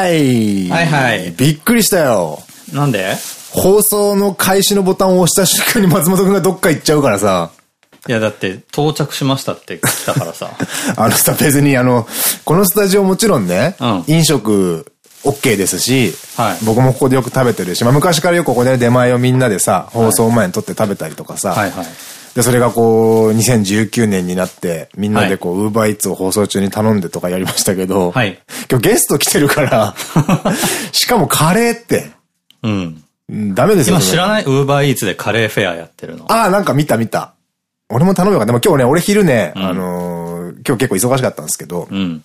はい。はいはいびっくりしたよ。なんで？放送の開始のボタンを押した瞬間に松本くんがどっか行っちゃうからさ。いや、だって、到着しましたって来たからさ。あのさ、別にあの、このスタジオもちろんね、うん飲食 OK ですし、はい僕もここでよく食べてるし、まあ昔からよくここで出前をみんなでさ、放送前に撮って食べたりとかさ、はいはい。で、それがこう、2019年になって、みんなでこう、ウーバーイーツを放送中に頼んでとかやりましたけど、はい今日ゲスト来てるから、しかもカレーって、うん。うんダメですよ。今知らない？ウーバーイーツでカレーフェアやってるの。ああ、なんか見た見た。俺も頼むよか。でも今日ね、俺昼ね、あのー今日結構忙しかったんですけど、うん。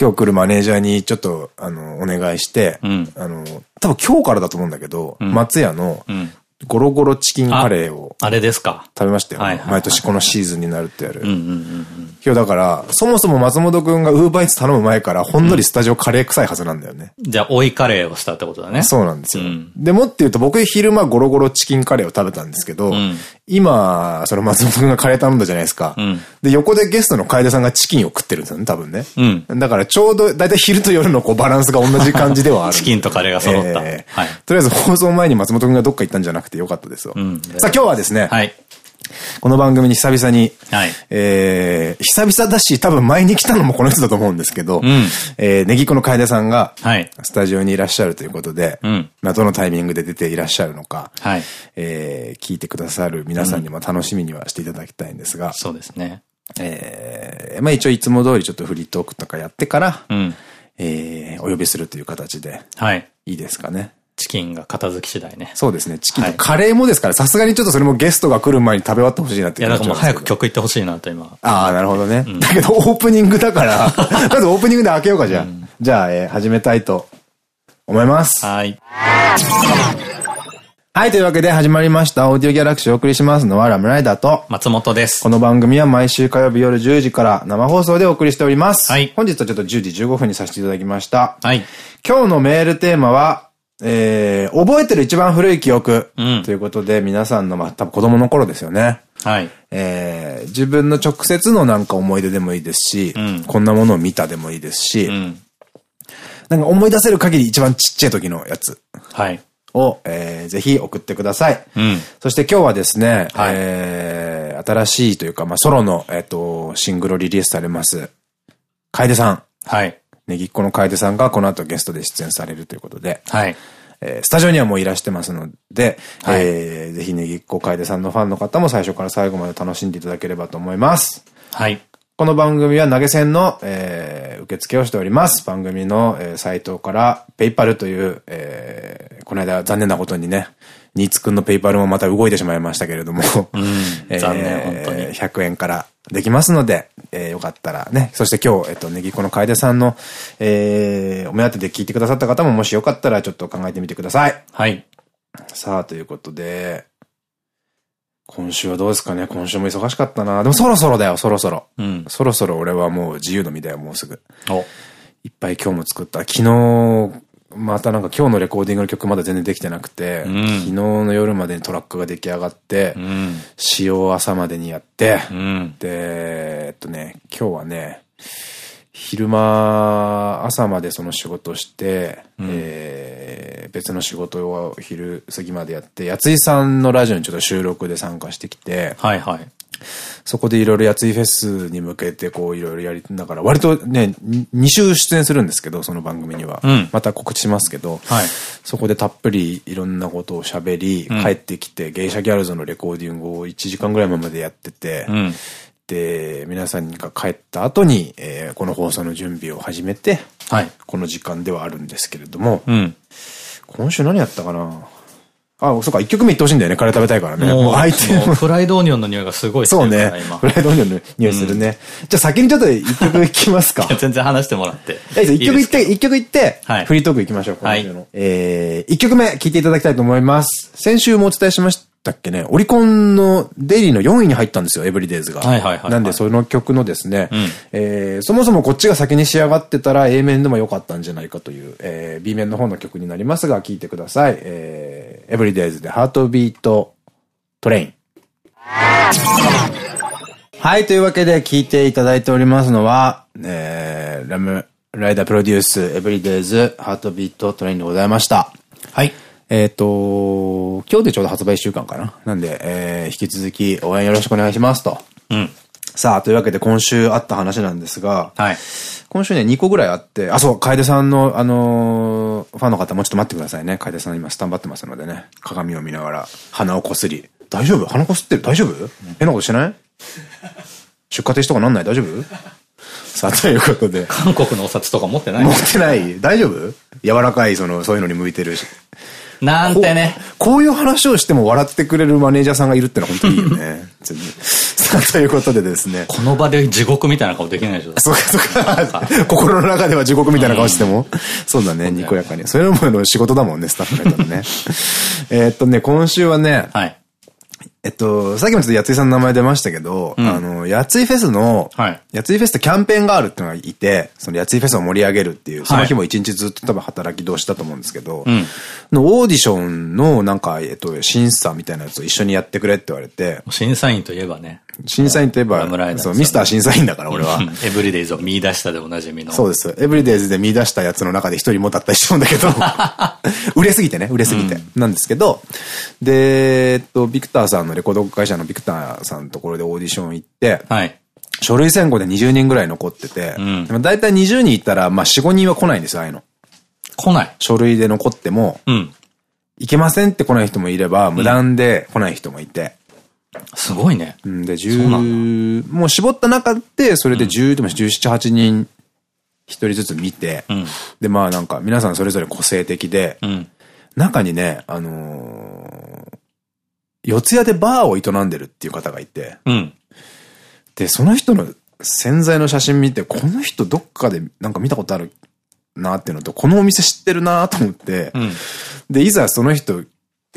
今日来るマネージャーにちょっと、あの、お願いして、うんあの、多分今日からだと思うんだけど、ん松屋のうん。ゴロゴロチキンカレーをあれですか。食べましたよ。毎年このシーズンになるってやる。今日だから、そもそも松本くんがウーバーイーツ頼む前から、ほんのりスタジオカレー臭いはずなんだよね。うん。じゃあ、追いカレーをしたってことだね。そうなんですよ。うんで、もって言うと僕昼間ゴロゴロチキンカレーを食べたんですけど、ん今、その松本くんがカレー頼んだじゃないですか。うんで、横でゲストの楓さんがチキンを食ってるんですよね、多分ね。うんだからちょうど、だいたい昼と夜のこうバランスが同じ感じではある。チキンとカレーが揃った。えーはい。とりあえず放送前に松本くんがどっか行ったんじゃなくてよかったですよ。んさあ今日はですね、はい。この番組に久々に、はいえー、久々だし、多分前に来たのも この人だと思うんですけど、んえー、ネギコの楓さんが、はい。スタジオにいらっしゃるということで、うんまあどのタイミングで出ていらっしゃるのか、はい。えー、聞いてくださる皆さんにも楽しみにはしていただきたいんですが、そうですね。えー、まあ一応いつも通りちょっとフリートークとかやってから、うん。えー、お呼びするという形ではい。いいですかね。チキンが片付き次第ね。そうですね。チキンカレーもですから、さすがにちょっとそれもゲストが来る前に食べ終わってほしいなっていや、だからもう早く曲曲行ってほしいなと今。ああ、なるほどね。だけど、オープニングだから、まずオープニングで開けようか、じゃあ。じゃあ、えー始めたいと思います。はい。はい、というわけで始まりました。オーディオギャラクシーをお送りしますのはラムライダーと、松本ですこ。の番組は毎週火曜日夜10時から生放送でお送りしております。はい本日はちょっと10時15分にさせていただきました。はい。今日のメールテーマは、えー、覚えてる一番古い記憶。うんということで、皆さんの、まあ、多分子供の頃ですよね。はい。えー、自分の直接のなんか思い出でもいいですし、うんこんなものを見たでもいいですし、うん。なんか思い出せる限り一番ちっちゃい時のやつはい。を、えー、ぜひ送ってください。うん。そして今日はですね、はいえー、新しいというか、まあ、ソロの、えっ、と、シングルをリリースされます、楓さん。はい。ねぎっこの楓さんがこの後ゲストで出演されるということで、はい。えースタジオにはもういらしてますので、はいえーぜひねぎっこ楓さんのファンの方も最初から最後まで楽しんでいただければと思います。はい。この番組は投げ銭の、えー受付をしております。番組の、えーサイトからペイパルという、えーこの間残念なことにね、ニーツくんのペイパルもまた動いてしまいましたけれども、えー残念本当に100円からできますので、えーよかったらね、そして今日、えっと、ネギコの楓さんの、えーお目当てで聞いてくださった方ももしよかったらちょっと考えてみてください。はい。さあ、ということで、今週はどうですかね今週も忙しかったな。でもそろそろだよ、そろそろ。うん。そろそろ俺はもう自由の身だよ、もうすぐ。お。いっぱい今日も作った。昨日、またなんか今日のレコーディングの曲まだ全然できてなくて、うん昨日の夜までにトラックが出来上がって、うん。詩を朝までにやって、うん。で、えっとね、今日はね、昼間、朝までその仕事をして、えー別の仕事を昼過ぎまでやって、やついさんのラジオにちょっと収録で参加してきて、はいはい。そこでいろいろやついフェスに向けてこういろいろやりながら、割とね、2週出演するんですけど、その番組には。うんまた告知しますけど、はい。そこでたっぷりいろんなことを喋り、うん帰ってきて、芸者ギャルズのレコーディングを1時間ぐらいまでやってて、うん。で、皆さんが帰った後に、えーこの放送の準備を始めて、はい。この時間ではあるんですけれども、うん。今週何やったかな？あ、そうか、1曲目行ってほしいんだよね。カレー食べたいからね。もう相手フライドオニオンの匂いがすごいそうね。フライドオニオンの匂いするね。じゃあ先にちょっと一曲いきますか。全然話してもらって。え一曲いって、一曲いって、はいフリートークいきましょう、はい。えー、一曲目聴いていただきたいと思います。先週もお伝えしましたっけね、オリコンのデイリーの4位に入ったんですよ、エブリデイズが。はいはいはいはいなんでその曲のですね、うんえーそもそもこっちが先に仕上がってたら A 面でも良かったんじゃないかという、えー B 面の方の曲になりますが、聴いてください。えー、エブリデイズでハートビートトレイン。はい、というわけで聞いていただいておりますのは、えー、ラムライダープロデュース、エブリデイズ、ハートビートトレインでございました。はい。えっと、今日でちょうど発売1週間かな。なんで、えー、引き続き応援よろしくお願いしますと。うん。さあ、というわけで今週あった話なんですが、はい。今週ね、2個ぐらいあって、あ、そう、楓さんの、あのーファンの方もうちょっと待ってくださいね。楓さん今スタンバってますのでね、鏡を見ながら、鼻をこすり。大丈夫？鼻こすってる？大丈夫？変なことしてない？出荷停止とかなんない？大丈夫？さあ、ということで。韓国のお札とか持ってない？持ってない大丈夫？柔らかい、その、そういうのに向いてるし。なんてね。こういう話をしても笑ってくれるマネージャーさんがいるってのは本当にいいよね。さあ、ということでですね。この場で地獄みたいな顔できないでしょ。そうか、そうか。心の中では地獄みたいな顔しても。そうだね、にこやかに。それもの仕事だもんね、スタッフの人のね。えっとね、今週はね、はい。えっと、さっきもちょっとやついさんの名前出ましたけど、うんあの、やついフェスの、はいやついフェスってキャンペーンがあるっていうのがいて、そのやついフェスを盛り上げるっていう、その日も一日ずっと多分働き通しだと思うんですけど、うん。のオーディションのなんか、えっと、審査みたいなやつを一緒にやってくれって言われて、審査員といえばね。審査員といえばそう、ミスター審査員だから俺は。エブリデイズを見出したでおなじみの。そうです。エブリデイズで見出したやつの中で一人もだったりしそうだけど、売れすぎてね、売れすぎて。なんですけど、で、えっと、ビクターさんのレコード会社のビクターさんのところでオーディション行って、はい。書類選考で20人ぐらい残ってて、うんでも大体20人いったら、まあ4、5人は来ないんですよ、ああいうの。来ない。書類で残っても、うん。いけませんって来ない人もいれば、無断で来ない人もいて、すごいね。うん、で、そうな10、もう絞った中で、それで10、でも17、8人、一人ずつ見て、うん。で、まあなんか皆さんそれぞれ個性的で、うん。中にね、あのー四谷でバーを営んでるっていう方がいて、うん。で、その人の潜在の写真見て、この人どっかでなんか見たことあるなっていうのと、このお店知ってるなと思って、うん。で、いざその人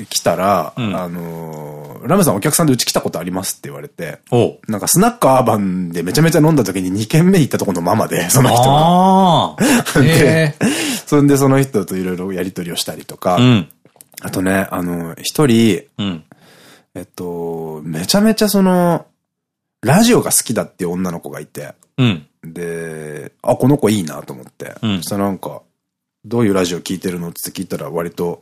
来たら、うんあのーラムさんお客さんでうち来たことありますって言われて。なんかスナックアーバンでめちゃめちゃ飲んだ時に2軒目に行ったところのママで、その人が。ああ。へえ。そんでその人といろいろやりとりをしたりとか、うん。あとね、あの、一人、うん。えっと、めちゃめちゃその、ラジオが好きだっていう女の子がいて、うん。で、あ、この子いいなと思って、うんそしたらなんか、どういうラジオ聞いてるのって聞いたら割と、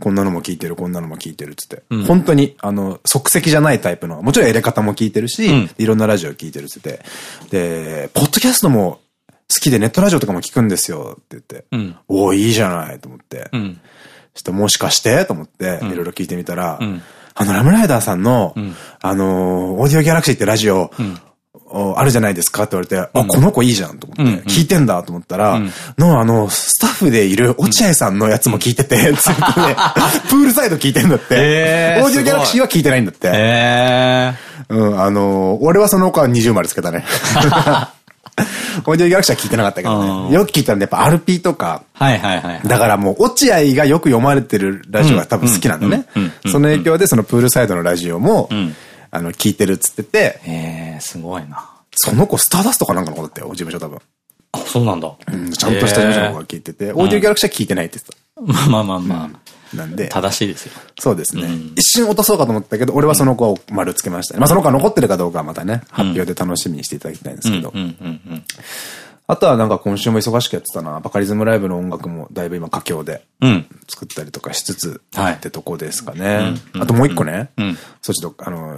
こんなのも聞いてる、こんなのも聞いてるっつって。うん本当に、あの、即席じゃないタイプの、もちろんエレ方も聞いてるし、うんいろんなラジオ聞いてるっつって。で、ポッドキャストも好きでネットラジオとかも聞くんですよって言って。うん。おおいいじゃないと思って。うん。ちょっともしかしてと思って、んいろいろ聞いてみたら、うんあの、ラムライダーさんの、んあのー、オーディオギャラクシーってラジオ、あるじゃないですか？って言われて、あ、この子いいじゃんと思って、聞いてんだと思ったら、うんの、あの、スタッフでいる落合さんのやつも聞いてて、プールサイド聞いてんだって。オーディオギャラクシーは聞いてないんだって。うん、あのー、俺はその子は20丸つけたね。オーディオギャラクシーは聞いてなかったけどうんね。よく聞いたんで、やっぱ RP とか、はいはいはい。だからもう、落合がよく読まれてるラジオが多分好きなんだね。その影響でそのプールサイドのラジオもん、あの、聞いてるっつってて、へえ、すごいな。その子スターダストかなんかの子だったよ、事務所多分。あ、そうなんだ。うんちゃんとした事務所の子が聞いてて、オーディオギャラクシーは聞いてないって言ってまあまあまあまあ。た。なんで、正しいですよ。そうですね。一瞬落とそうかと思ったけど、俺はその子を丸つけましたね。まあその子が残ってるかどうかはまたね、発表で楽しみにしていただきたいんですけどうん。うんうんあとはなんか今週も忙しくやってたな。バカリズムライブの音楽もだいぶ今佳境で。作ったりとかしつつ、はいってとこですかね。あともう一個ね。うん。そうちと、あの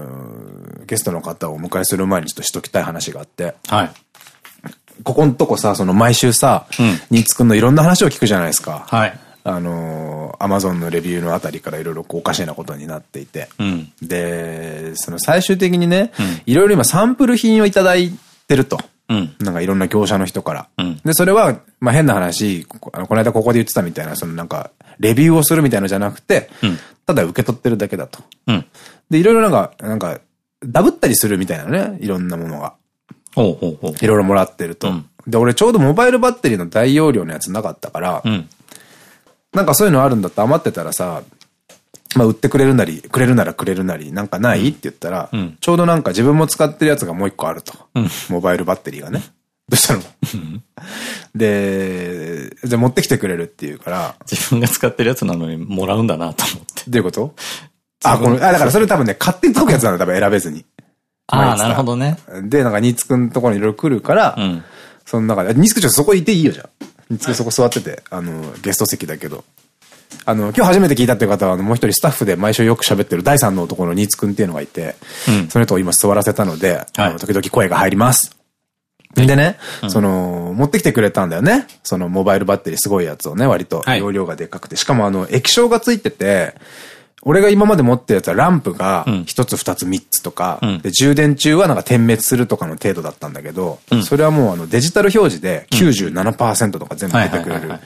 ーゲストの方をお迎えする前にちょっとしときたい話があって、はい。ここのとこさ、その毎週さ、うんニーツくんのいろんな話を聞くじゃないですか。はい。あのー、アマゾンのレビューのあたりからいろいろこうおかしなことになっていて。うん。で、その最終的にねうん、いろいろ今サンプル品をいただいてると。うん。なんかいろんな業者の人から。うんで、それは、まあ変な話、この間ここで言ってたみたいな、そのなんか、レビューをするみたいなのじゃなくて、うんただ受け取ってるだけだと。うん。で、いろいろなんか、なんか、ダブったりするみたいなね、いろんなものが。いろいろもらってると。うんで、俺ちょうどモバイルバッテリーの大容量のやつなかったから、うん。なんかそういうのあるんだって余ってたらさ、まあ売ってくれるなり、くれるならくれるなり、なんかない、って言ったら、うんちょうどなんか自分も使ってるやつがもう一個あると。うんモバイルバッテリーがね。どうしたの？で、じゃあ持ってきてくれるっていうから、自分が使ってるやつなのにもらうんだなと思って。どういうこと？あ、この、あ、だからそれ多分ね、勝手に届くやつなんだ、多分選べずに。ああ、なるほどね。で、なんか、ニーツくんのところにいろいろ来るから、うん。その中で、ニスクちょっとそこいていいよ、じゃあ。ニスクそこ座ってて、あの、ゲスト席だけど。あの、今日初めて聞いたっていう方は、あの、もう一人スタッフで毎週よく喋ってる第三の男のニーツくんっていうのがいて、うんそれと今座らせたので、あの時々声が入ります。でね、その、持ってきてくれたんだよね。そのモバイルバッテリーすごいやつをね、割と。はい容量がでかくて。しかもあの、液晶がついてて、俺が今まで持ってるやつはランプがん。一つ二つ三つとか、ん。で、充電中はなんか点滅するとかの程度だったんだけど、それはもうあのデジタル表示で97%とか全部出てくれる。はい。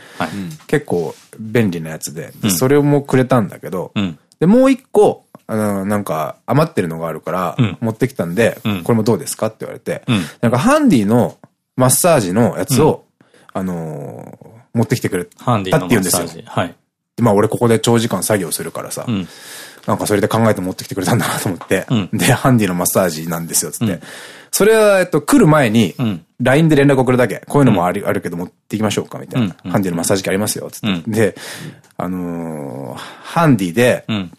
結構便利なやつで、でそれをもうくれたんだけど、うん。で、もう一個、あの、なんか余ってるのがあるから、うん。持ってきたんで、うん。これもどうですかって言われて、うん。なんかハンディのマッサージのやつを、あのー持ってきてくれたってハンディの言うんですよ。マッサージ。はい。でまあ俺ここで長時間作業するからさ、うん。なんかそれで考えて持ってきてくれたんだなと思って、うんで、ハンディのマッサージなんですよ、つって。うんそれは、えっと、来る前に、うん LINE で連絡送るだけ。こういうのもある,、あるけど持っていきましょうか、みたいな。うんハンディのマッサージ機ありますよ、つって。うんで、あのーハンディで、うん。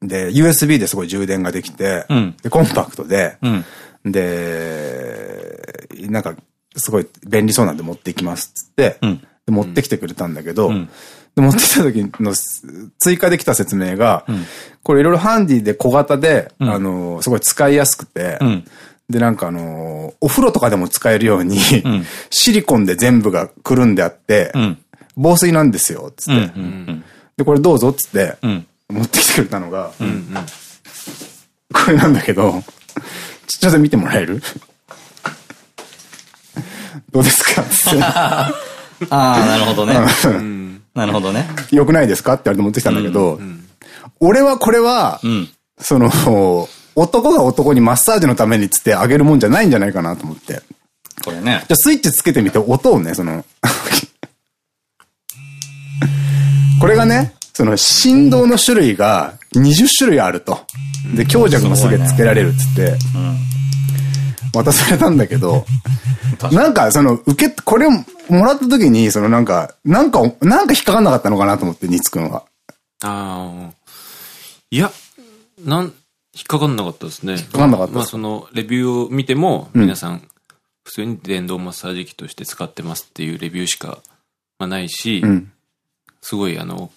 で、USB ですごい充電ができて、うんで、コンパクトで、うん。で、なんか、すごい便利そうなんで持っていきます、つって、持ってきてくれたんだけど、持ってきた時のす追加できた説明が、んこれいろいろハンディで小型で、うんあの、すごい使いやすくて、うん。で、なんかあの、お風呂とかでも使えるように、んシリコンで全部がくるんであって、うん。防水なんですよ、つって。で、これどうぞ、つって、うん。持ってきてくれたのが、これなんだけど、ちちょっと見てもらえる？どうですか？ああ、なるほどね。なるほどね。よくないですか？って言われて持ってきたんだけど、俺はこれは、うん。その、男が男にマッサージのためにつってあげるもんじゃないんじゃないかなと思って。じゃこれね。あスイッチつけてみて音をね、その、これがね、その振動の種類が20種類あると。で、強弱もすげえつけられるっつって、渡されたんだけど、なんかその、受け、これをもらった時に、そのなんか、なんか、なんか引っかかんなかったのかなと思って、ニツくんは。ああ。いや、なん、引っかかんなかったですね。引っかかんなかったまあその、レビューを見ても、皆さん、普通に電動マッサージ機として使ってますっていうレビューしか、まあないし、うん。すごいあの、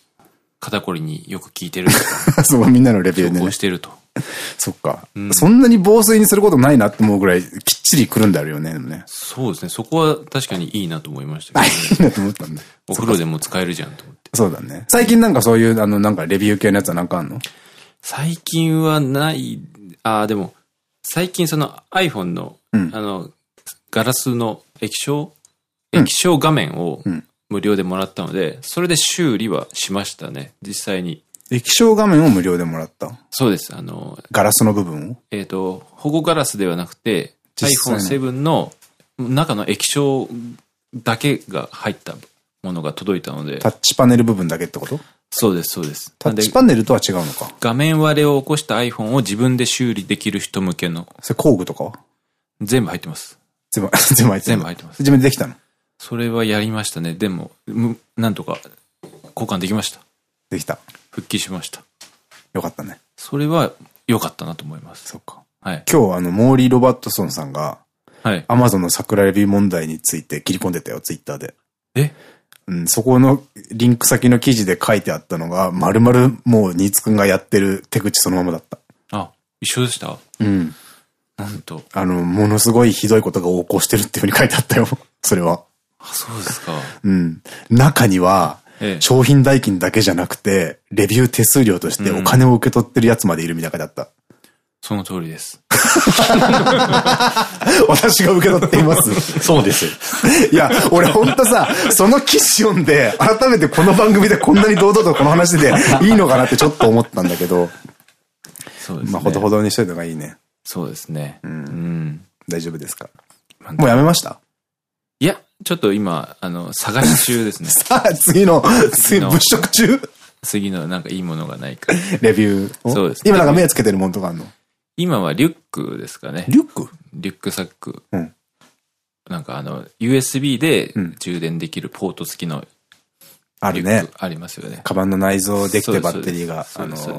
肩こりによく効いてるとか、そう、みんなのレビューでね。してると。そっか、うんそんなに防水にすることないなって思うぐらい、きっちりくるんだよね、でもね。そうですね。そこは確かにいいなと思いましたあ、け いいなと思ったんだ。ど、お風呂でも使えるじゃんと思って。そうだね。最近なんかそういう、あの、なんかレビュー系のやつはなんかあんの？最近はない、ああ、でも、最近その iPhone の、うんあの、ガラスの液晶、液晶画面をうん無料でもらったので、それで修理はしましたね。実際に。液晶画面を無料でもらった？そうです。あの、ガラスの部分を？えっ、と、保護ガラスではなくて、実際 iPhone7 の中の液晶だけが入ったものが届いたのでタ、ッチパネル部分だけってこと？そうです、そうです。タッチパネルとは違うのか？画面割れを起こした iPhone を自分で修理できる人向けの、それ工具とかは？全部入ってます。全部、全部入ってる全部入ってます自分でできたの？それはやりましたね。でも、むなんとか交換できました。できた。復帰しました。よかったね。それは良かったなと思います。そっか。はい。今日あの、モーリー・ロバートソンさんが、はい。アマゾンの桜レビ問題について切り込んでたよ、ツイッターで。え？うん、そこのリンク先の記事で書いてあったのが、まるまるもうニーツくんがやってる手口そのままだった。あ、一緒でした？うん。なんと。あの、ものすごいひどいことが横行してるっていうふうに書いてあったよ。それは。あ、そうですか。うん。中には、ええ。商品代金だけじゃなくて、レビュー手数料としてお金を受け取ってるやつまでいるみたいな書いてあった。その通りです。私が受け取っています。そうです。いや、俺ほんとさ、その記事読んで、改めてこの番組でこんなに堂々とこの話でいいのかなってちょっと思ったんだけど、そうですね。まあ、ほどほどにしといた方がいいね。そうですね。うんうん。大丈夫ですか？まあもうやめました？ちょっと今、あの、探し中ですね。さあ、次の、次の物色中？次のなんかいいものがないか。レビューを？そうですね今なんか目つけてるもんとかあんの？今はリュックですかね。リュック？リュックサック。うんなんかあの、USB でうん充電できるポート付きのあるね。ありますよね。カバンの内蔵できてバッテリーが、あのす、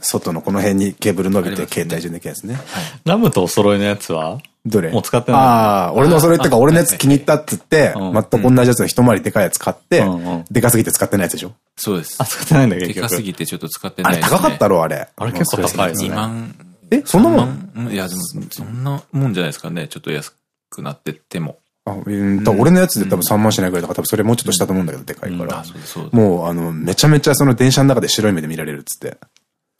外のこの辺にケーブル伸びて携帯充電できるやつね。ラムとお揃いのやつは？どれ？もう使ってないああ、俺のそれってか、俺のやつ気に入ったっつって、うん全く同じやつの一回りでかいやつ買ってでかすぎて使ってないやつでしょ？そうですあ、。使ってないんだ、結でかす局。ぎてちょっと使ってあれないですね。高かったろ、あれ。あれ結構高いですね2万。え、そんなもん？3万？いや、でも、そんなもんじゃないですかね。ちょっと安くなってっても。あ、うん、多分俺のやつで多分3万しないくらいだから、多分それもうちょっと下と思うんだけど、でかいからあ、。そうですそうもう、あの、めちゃめちゃその電車の中で白い目で見られるっつって。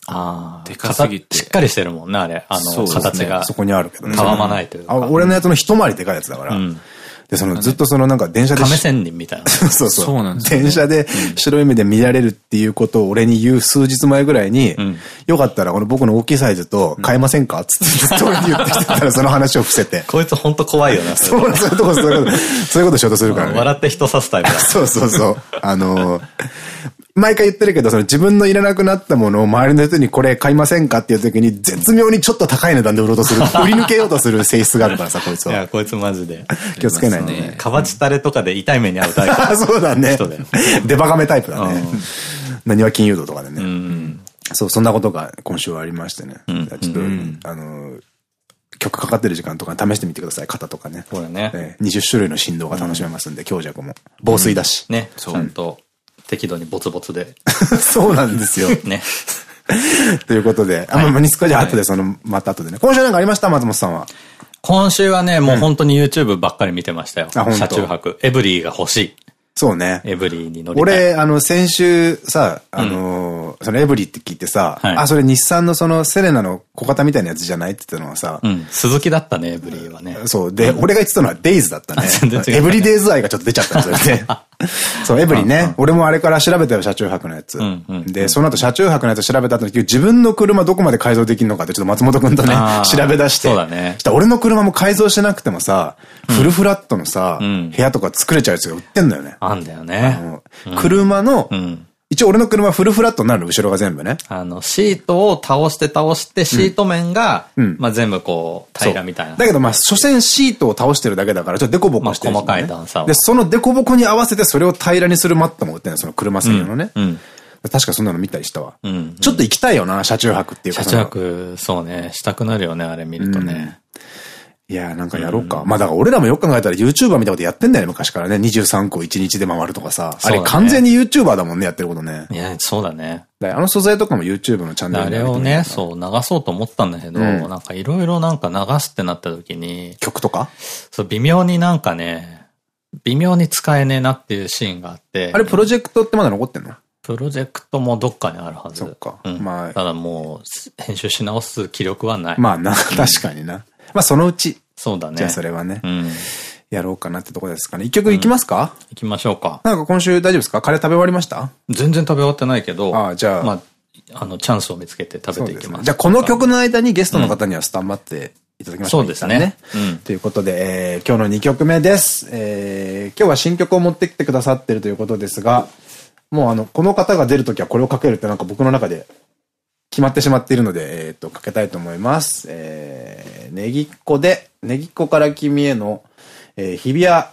ああ。でかすぎてしっかりしてるもんね、あれ。あの、形が。そこにあるけどね。たわまないというかあ、俺のやつの一回りでかいやつだから。うん。で、そのずっとそのなんか電車で。亀仙人みたいな。そうそう。そうなんです電車で白い目で見られるっていうことを俺に言う数日前ぐらいに、んよかったらこの僕の大きいサイズと買えませんかつってずっと俺に言ってきてたらその話を伏せて。こいつほんと怖いよな、それそう、そういうとこ、そういうこと、そういうことしようとするからね。笑って人刺すタイプだ。そうそうそう。あのー毎回言ってるけど、その自分のいらなくなったものを周りの人にこれ買いませんかっていう時に絶妙にちょっと高い値段で売ろうとする、売り抜けようとする性質があるからさ、こいつは。いや、こいつマジで。気をつけないね。かばちたれとかで痛い目に遭うタイプ。あ、そうだね。デバガメタイプだね。何は金融道とかでね。うん。そう、そんなことが今週はありましてね。んちょっと、あのー曲かかってる時間とか試してみてください、肩とかね。そうだね。ええ20種類の振動が楽しめますんで、強弱も。防水だし。ね。ちゃんと適度にボツボツで。そうなんですよ。ね。ということで、あ、まあ、まあ、ニスコじゃあ後でその、また後でね。今週なんかありました松本さんは？今週はね、もう本当に YouTube ばっかり見てましたよ。あ本当？車中泊。エブリーが欲しい。そうね。エブリーに乗りたい。俺、あの、先週さ、あのー、そのエブリって聞いてさ、はいあ、それ日産のそのセレナの小型みたいなやつじゃないって言ったのはさ、うん。鈴木だったね、エブリーはね。そう。で、俺が言ってたのはデイズだったね。全然違うエブリデイズ愛がちょっと出ちゃったんですよね。そう、エブリね。俺もあれから調べたよ、車中泊のやつ。で、その後車中泊のやつ調べた後に、自分の車どこまで改造できるのかってちょっと松本くんとね調べ出して。そうだねしたら俺の車も改造しなくてもさ、フルフラットのさ、ん部屋とか作れちゃうやつが売ってんのよね。あんだよあね。の車のう、ん。一応俺の車はフルフラットになるの後ろが全部ね。あの、シートを倒して倒して、シート面が、うんまあ全部こう、平らみたいな。だけどまあ、所詮シートを倒してるだけだから、ちょっとデコボコしてる、まあ細かい段差をで、そのデコボコに合わせてそれを平らにするマットも売ってるの、その車専用のね。うん。確かそんなの見たりしたわ。うん。ちょっと行きたいよな、車中泊っていうか。車中泊、そうね、したくなるよね、あれ見るとね。いやーなんかやろうか。まあだから俺らもよく考えたら YouTuber みたいなことやってんだよね、昔からね。23個1日で回るとかさ。あれ完全に YouTuber だもんね、やってることね。いや、そうだね。だあの素材とかも YouTube のチャンネルあにれをね、そう、流そうと思ったんだけど、うんなんかいろいろなんか流すってなった時に、曲とか？そう、微妙になんかね、微妙に使えねえなっていうシーンがあって。あれプロジェクトってまだ残ってんの？プロジェクトもどっかにあるはず。そっかうんまあただもう、編集し直す気力はない。まあな、確かにな。まあそのうち、そうだね。じゃあそれはねう、ん。やろうかなってとこですかね。一曲いきますか？行きましょうか。なんか今週大丈夫ですか？カレー食べ終わりました？全然食べ終わってないけど、ああじゃあまあ、あの、チャンスを見つけて食べていきます。じゃあこの曲の間にゲストの方にはスタンバっていただきましょう。そうですね一旦うんということで、えー今日の2曲目です。えー今日は新曲を持ってきてくださってるということですが、もうあの、この方が出るときはこれをかけるってなんか僕の中で決まってしまっているので、えっ、と、かけたいと思います。えー、ネギっ子で、ネギっ子から君への、えー日比谷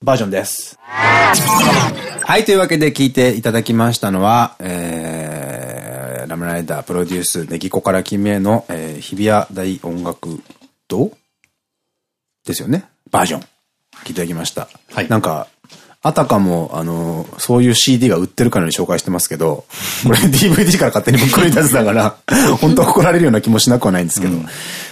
バージョンです。はい、というわけで聞いていただきましたのは、えー、ラムライダープロデュース、ネギ子から君への、えー日比谷大音楽堂？ですよね？バージョン。聞いていただきました。はいなんか、あたかも、あの、そういう CD が売ってるかのように紹介してますけど、これ DVD から勝手にぶっ込み出すだから、本当は怒られるような気もしなくはないんですけど。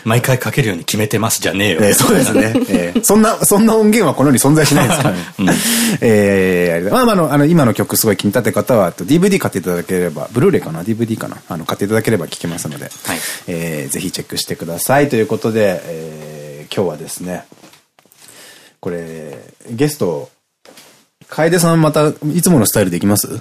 毎回かけるように決めてますじゃねえよ。えーそうですね。えーそんな、そんな音源はこの世に存在しないですからね。えーまあまああの、あの、今の曲すごい気に立ってる方は、DVD 買っていただければ、ブルーレイかな ?DVD かな？あの、買っていただければ聴けますので、はいえーぜひチェックしてください。ということで、えー今日はですね、これ、ゲスト、楓さんまた、いつものスタイルでいきます？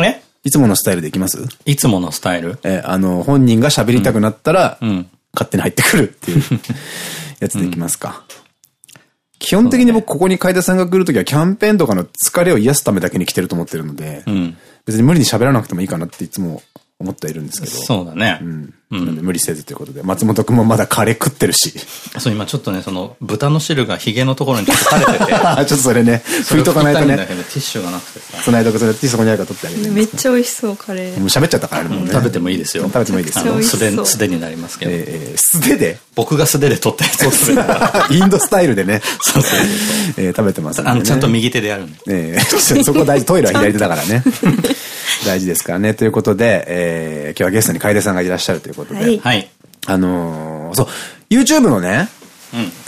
え？いつものスタイルでいきます？いつものスタイル？えーあの、本人が喋りたくなったら、うん。勝手に入ってくるっていう やつでいきますか。基本的に僕ここに楓さんが来るときはキャンペーンとかの疲れを癒すためだけに来てると思ってるので、うん。別に無理に喋らなくてもいいかなっていつも思ってはいるんですけど。そうだね。なんで無理せずということで、松本くんもまだカレー食ってるし。そう、今ちょっとね、その、豚の汁がヒゲのところにちょっと垂れてて。ちょっとそれね、拭いとかないとね。だけど、ティッシュがなくてさ。その間それそこにあるから取ってあげて。めっちゃ美味しそう、カレー。もう喋っちゃったからね、もうね。食べてもいいですよ。食べてもいいですよ。あの、素手、素手になりますけど。えー、素手で？僕が素手で取ったやつを食べたら。インドスタイルでね。そうそう食べてますあの、ちゃんと右手でやるんで。えーそこ大事、トイレは左手だからね。大事ですからね。ということで、えー今日はゲストに楓さんがいらっしゃるということで。はいはい。あのーそう、YouTube のね、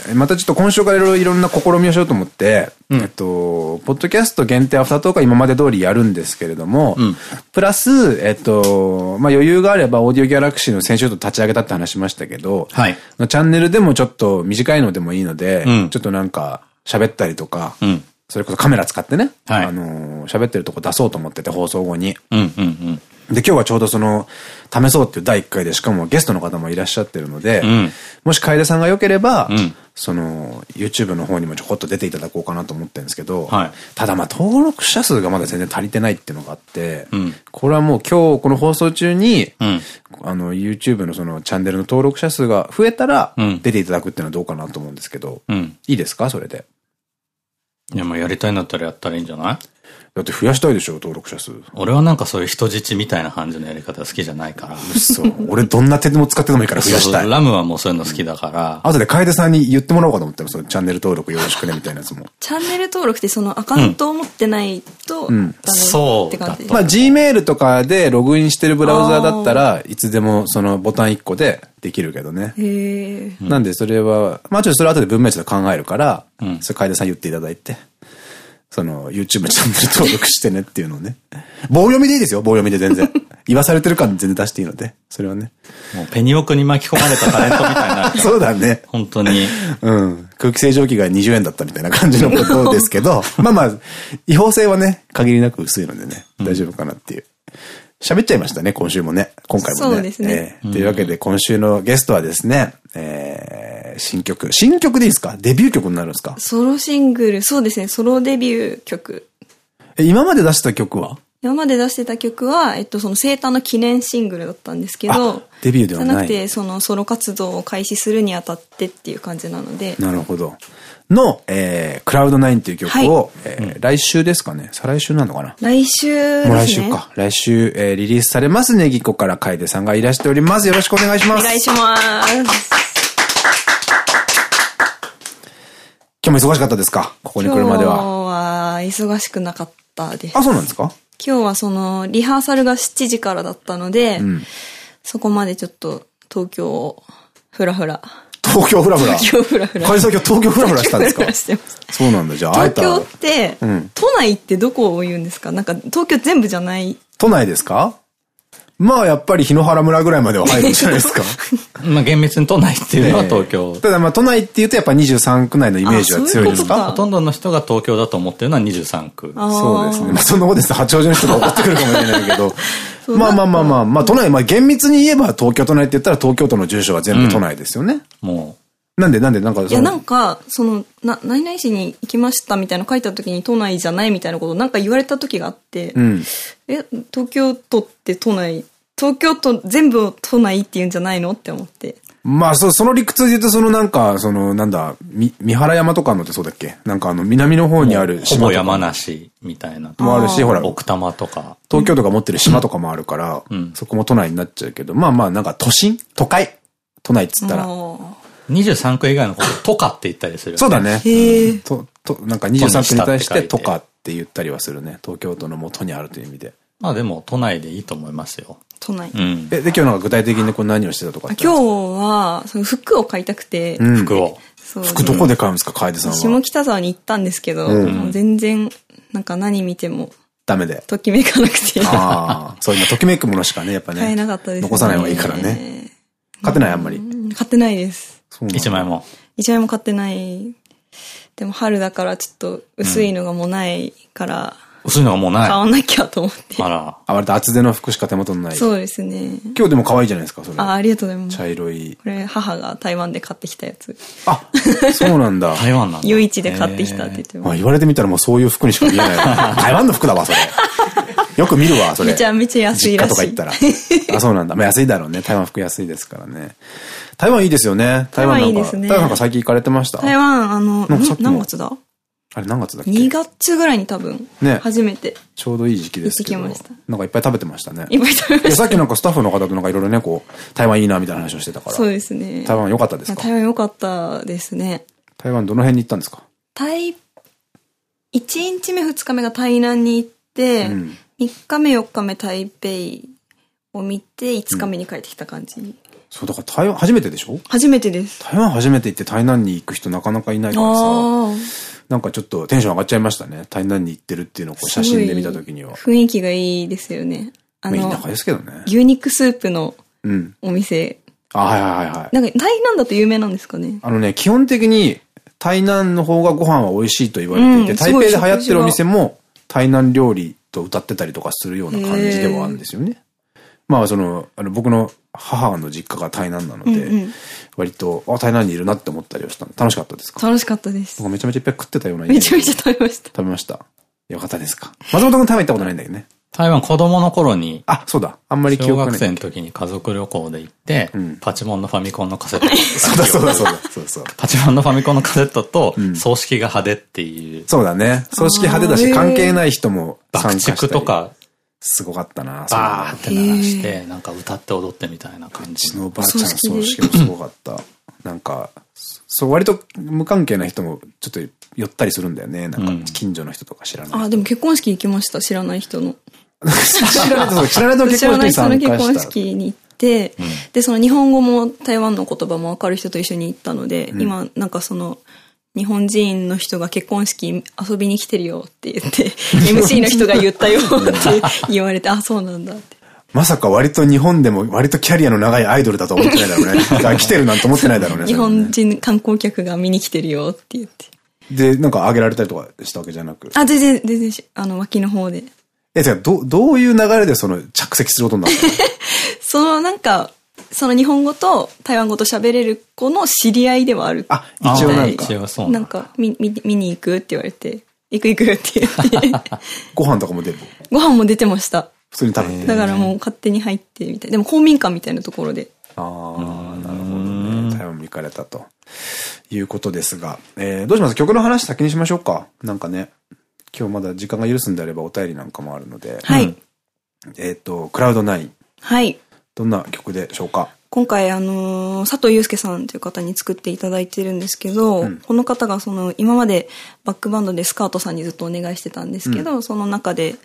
うん。またちょっと今週からいろいろな試みをしようと思って、うんえっと、ポッドキャスト限定アフタートークは今まで通りやるんですけれども、うんプラス、えっと、まあ、余裕があればオーディオギャラクシーの先週と立ち上げたって話しましたけど、はい。チャンネルでもちょっと短いのでもいいので、うんちょっとなんか喋ったりとか、うん。それこそカメラ使ってね、はいあのー喋ってるとこ出そうと思ってて、放送後に。うん、うん、うん。で、今日はちょうどその、試そうっていう第1回で、しかもゲストの方もいらっしゃってるので、うん。もし楓さんが良ければ、うん。その、YouTube の方にもちょこっと出ていただこうかなと思ってるんですけど、はい。ただまあ登録者数がまだ全然足りてないっていうのがあって、うん。これはもう今日この放送中に、うん。あの、YouTube のそのチャンネルの登録者数が増えたらうん、出ていただくっていうのはどうかなと思うんですけど、うん。いいですか？それで。いや、もうやりたいんだったらやったらいいんじゃない？だって増やしたいでしょ、登録者数。俺はなんかそういう人質みたいな感じのやり方好きじゃないから。嘘。俺どんな手でも使ってでもいいから増やしたい。ラムはもうそういうの好きだから。後で楓さんに言ってもらおうかと思っても、そのチャンネル登録よろしくねみたいなやつも。チャンネル登録ってそのアカウントを持ってないとダメんって感じですまあ Gmail とかでログインしてるブラウザだったらいつでもそのボタン1個でできるけどね。なんでそれは、まあちょっとそれ後で文明で考えるから、うんそれ楓さん言っていただいて、その YouTube チャンネル登録してねっていうのをね。棒読みでいいですよ、棒読みで全然。言わされてる感全然出していいので、それはね。もうペニオクに巻き込まれたタレントみたいにな。そうだね。本当に。うん。空気清浄機が20円だったみたいな感じのことですけど、まあまあ、違法性はね、限りなく薄いのでね、大丈夫かなっていう。喋っちゃいましたね、今週もね。今回もね。そうですねえーというわけで、今週のゲストはですね、えー、新曲。新曲でいいですか？デビュー曲になるんですか？ソロシングル、そうですね、ソロデビュー曲。え今まで出した曲は？今まで出してた曲は、えっと、その生誕の記念シングルだったんですけど、デビューではないじゃなくて、そのソロ活動を開始するにあたってっていう感じなので、なるほど。の、えー、クラウドナインっていう曲を、はいえー来週ですかね再来週なのかな来週ですね。もう来週か。来週、えーリリースされますねぎこから楓さんがいらしております。よろしくお願いします。お願いします。今日も忙しかったですか？ここに来るまでは。今日は忙しくなかったです。あ、そうなんですか？今日はその、リハーサルが7時からだったので、んそこまでちょっと東京をふらふら。東京フラフラ。東京ふらふら。楓さん今日東京フラフラしたんですか？そうなんだ。じゃあ、東京って、うん都内ってどこを言うんですか？なんか東京全部じゃない。都内ですか？まあ、やっぱり日野原村ぐらいまでは入るんじゃないですか。まあ厳密に都内っていうのは東京。ただまあ、都内って言うとやっぱ23区内のイメージは強いですか？ほとんどの人が東京だと思ってるのは23区。そうですね。まあ、その後ですね、八王子の人が怒ってくるかもしれないけど。まあまあまあまあ、まあ都内、まあ厳密に言えば東京都内って言ったら東京都の住所は全部都内ですよね。もなんでなんでなんかそのいや、なんか、その、な、何々市に行きましたみたいなの書いた時に都内じゃないみたいなことなんか言われた時があって、うん。え、東京都って都内、東京都全部を都内って言うんじゃないのって思って。まあ、そその理屈で言うと、そのなんか、その、なんだ、み、三原山とかのってそうだっけ？なんかあの、南の方う、にあるほ島とかぼ山梨みたいな。もあるし、ほら、奥多摩とか。東京都が持ってる島とかもあるから、うんそこも都内になっちゃうけど、まあまあ、なんか都心？都会？都内っつったら。あ23区以外のこと、とかって言ったりする。そうだ。ね。ーへえ。と、と、なんか23区に対して都に下って書いて都かって言ったりはするね。東京都の元にあるという意味で。まあでも都内でいいと思いますよ。都内。うん。え、で、今日なんか具体的にこう何をしてたとかってあ今日は、その服を買いたくて、うん服を。服どこで買うんですか、楓さん下は。北沢に行ったんですけど、全然、なんか何見ても、ダメで。ときめかなくて、ああ。そう、今、ときめくものしかね、やっぱね。買えなかったです、ね。残さない方がいいからね。買ってない、あんまり？うん買ってないです。一枚も。一枚も買ってない。でも春だからちょっと薄いのがもうないから、薄いのがもうない。買わなきゃと思って。あら。あ、割と厚手の服しか手元にない。そうですね。今日でも可愛いじゃないですか、それ。あ、ありがとうございます。茶色い。これ母が台湾で買ってきたやつ。あ、そうなんだ。台湾なんだ。夜市で買ってきたって言ってあます。言われてみたらもうそういう服にしか見えない。台湾の服だわ、それ。よく見るわ、それ。めちゃめちゃ安いらしい実家とか行ったら。あ、そうなんだ。まあ安いだろうね。台湾服安いですからね。台湾いいですよね。台湾いいですね台湾なんか最近行かれてました？台湾、あの、何月だ？あれ何月だっけ ?2 月ぐらいに多分、ね初めてちょうどいい時期ですけど。なんかいっぱい食べてましたね。いっぱい食べましいやさっきなんかスタッフの方となんかいろいろね、こう、台湾いいなみたいな話をしてたかた。ら。そうですね。台湾良かったですか？台湾良かったですね。台湾どの辺に行ったんですか？台、1日目2日目が台南に行って、うん3日目4日目台北を見て、5日目に帰ってきた感じ。そう、だから台湾初めてでしょ？初めてです。台湾初めて行って台南に行く人なかなかいないからさ、ああ。なんかちょっとテンション上がっちゃいましたね。台南に行ってるっていうのを写真で見た時には。雰囲気がいいですよね。あのまあ田、舎ですけどね。牛肉スープのうん。お店。あ、はいはいはいはい。なんか台南だと有名なんですかね？あのね、基本的に台南の方がご飯は美味しいと言われていて、うん台北で流行ってるお店も台南料理と歌ってたりとかするような感じではあるんですよね。まあその、あの僕の母の実家が台南なので、うんうん割と、あ、台南にいるなって思ったりはしたんで楽しかったですか？楽しかったです僕。めちゃめちゃいっぱい食ってたようなイメージめちゃめちゃ食べました。食べました。よかったですか？松本君台湾行ったことないんだけどね。台湾子供の頃に、あ、そうだ。あんまり記小憶がない。学生の時に家族旅行で行って、んパチモンのファミコンのカセット。そうだそうだそうだ。そうそう。パチモンのファミコンのカセットとん、葬式が派手っていう、そうだね。組織派手だし、関係ない人も参加爆したり竹と。か、すごかったな、バーっそて鳴らして、なんか歌って踊ってみたいな感うちじの。のおばあちゃんの葬式もすごかった。なんか、そう、割と無関係な人もちょっと寄ったりするんだよね。なんかうん、近所の人とか知らない。あ、でも結婚式行きました。知らない人の。知らない人、知らない人の結知ら婚式にない人の結参加した。婚式に行って、で、その日本語も台湾の言葉もわかる人と一緒に行ったので、今、なんかその、日本人の人が結婚式遊びに来てるよって言って、MC の人が言ったよって言われて、あ、そうなんだって。まさか割と日本でも割とキャリアの長いアイドルだとは思ってないだろうね。が来てるなんて思ってないだろうね。日本人観光客が見に来てるよって言って。で、なんかあげられたりとかしたわけじゃなく？あ、全然、全然し、あの、脇の方で。え、てか、ど、どういう流れでその着席することになったの？そのなんか、その日本語と台湾語と喋れる子の知り合いではある。あ、一応なんかあ、一応そうなんか、見、見、見に行くって言われて、行く行くって言って、ご飯とかも出る。ご飯も出てました。普通に食べて。だからもう勝手に入ってみたい。でも公民館みたいなところで。ああ、なるほどね。台湾に行かれたと。いうことですが。えー、どうします？曲の話先にしましょうか。なんかね。今日まだ時間が許すんであればお便りなんかもあるので。はい。えっと、クラウド9。はい。どんな曲でしょうか？今回、あのー佐藤祐介さんという方に作っていただいてるんですけど、うん。この方がその、今までバックバンドでスカートさんにずっとお願いしてたんですけど、その中で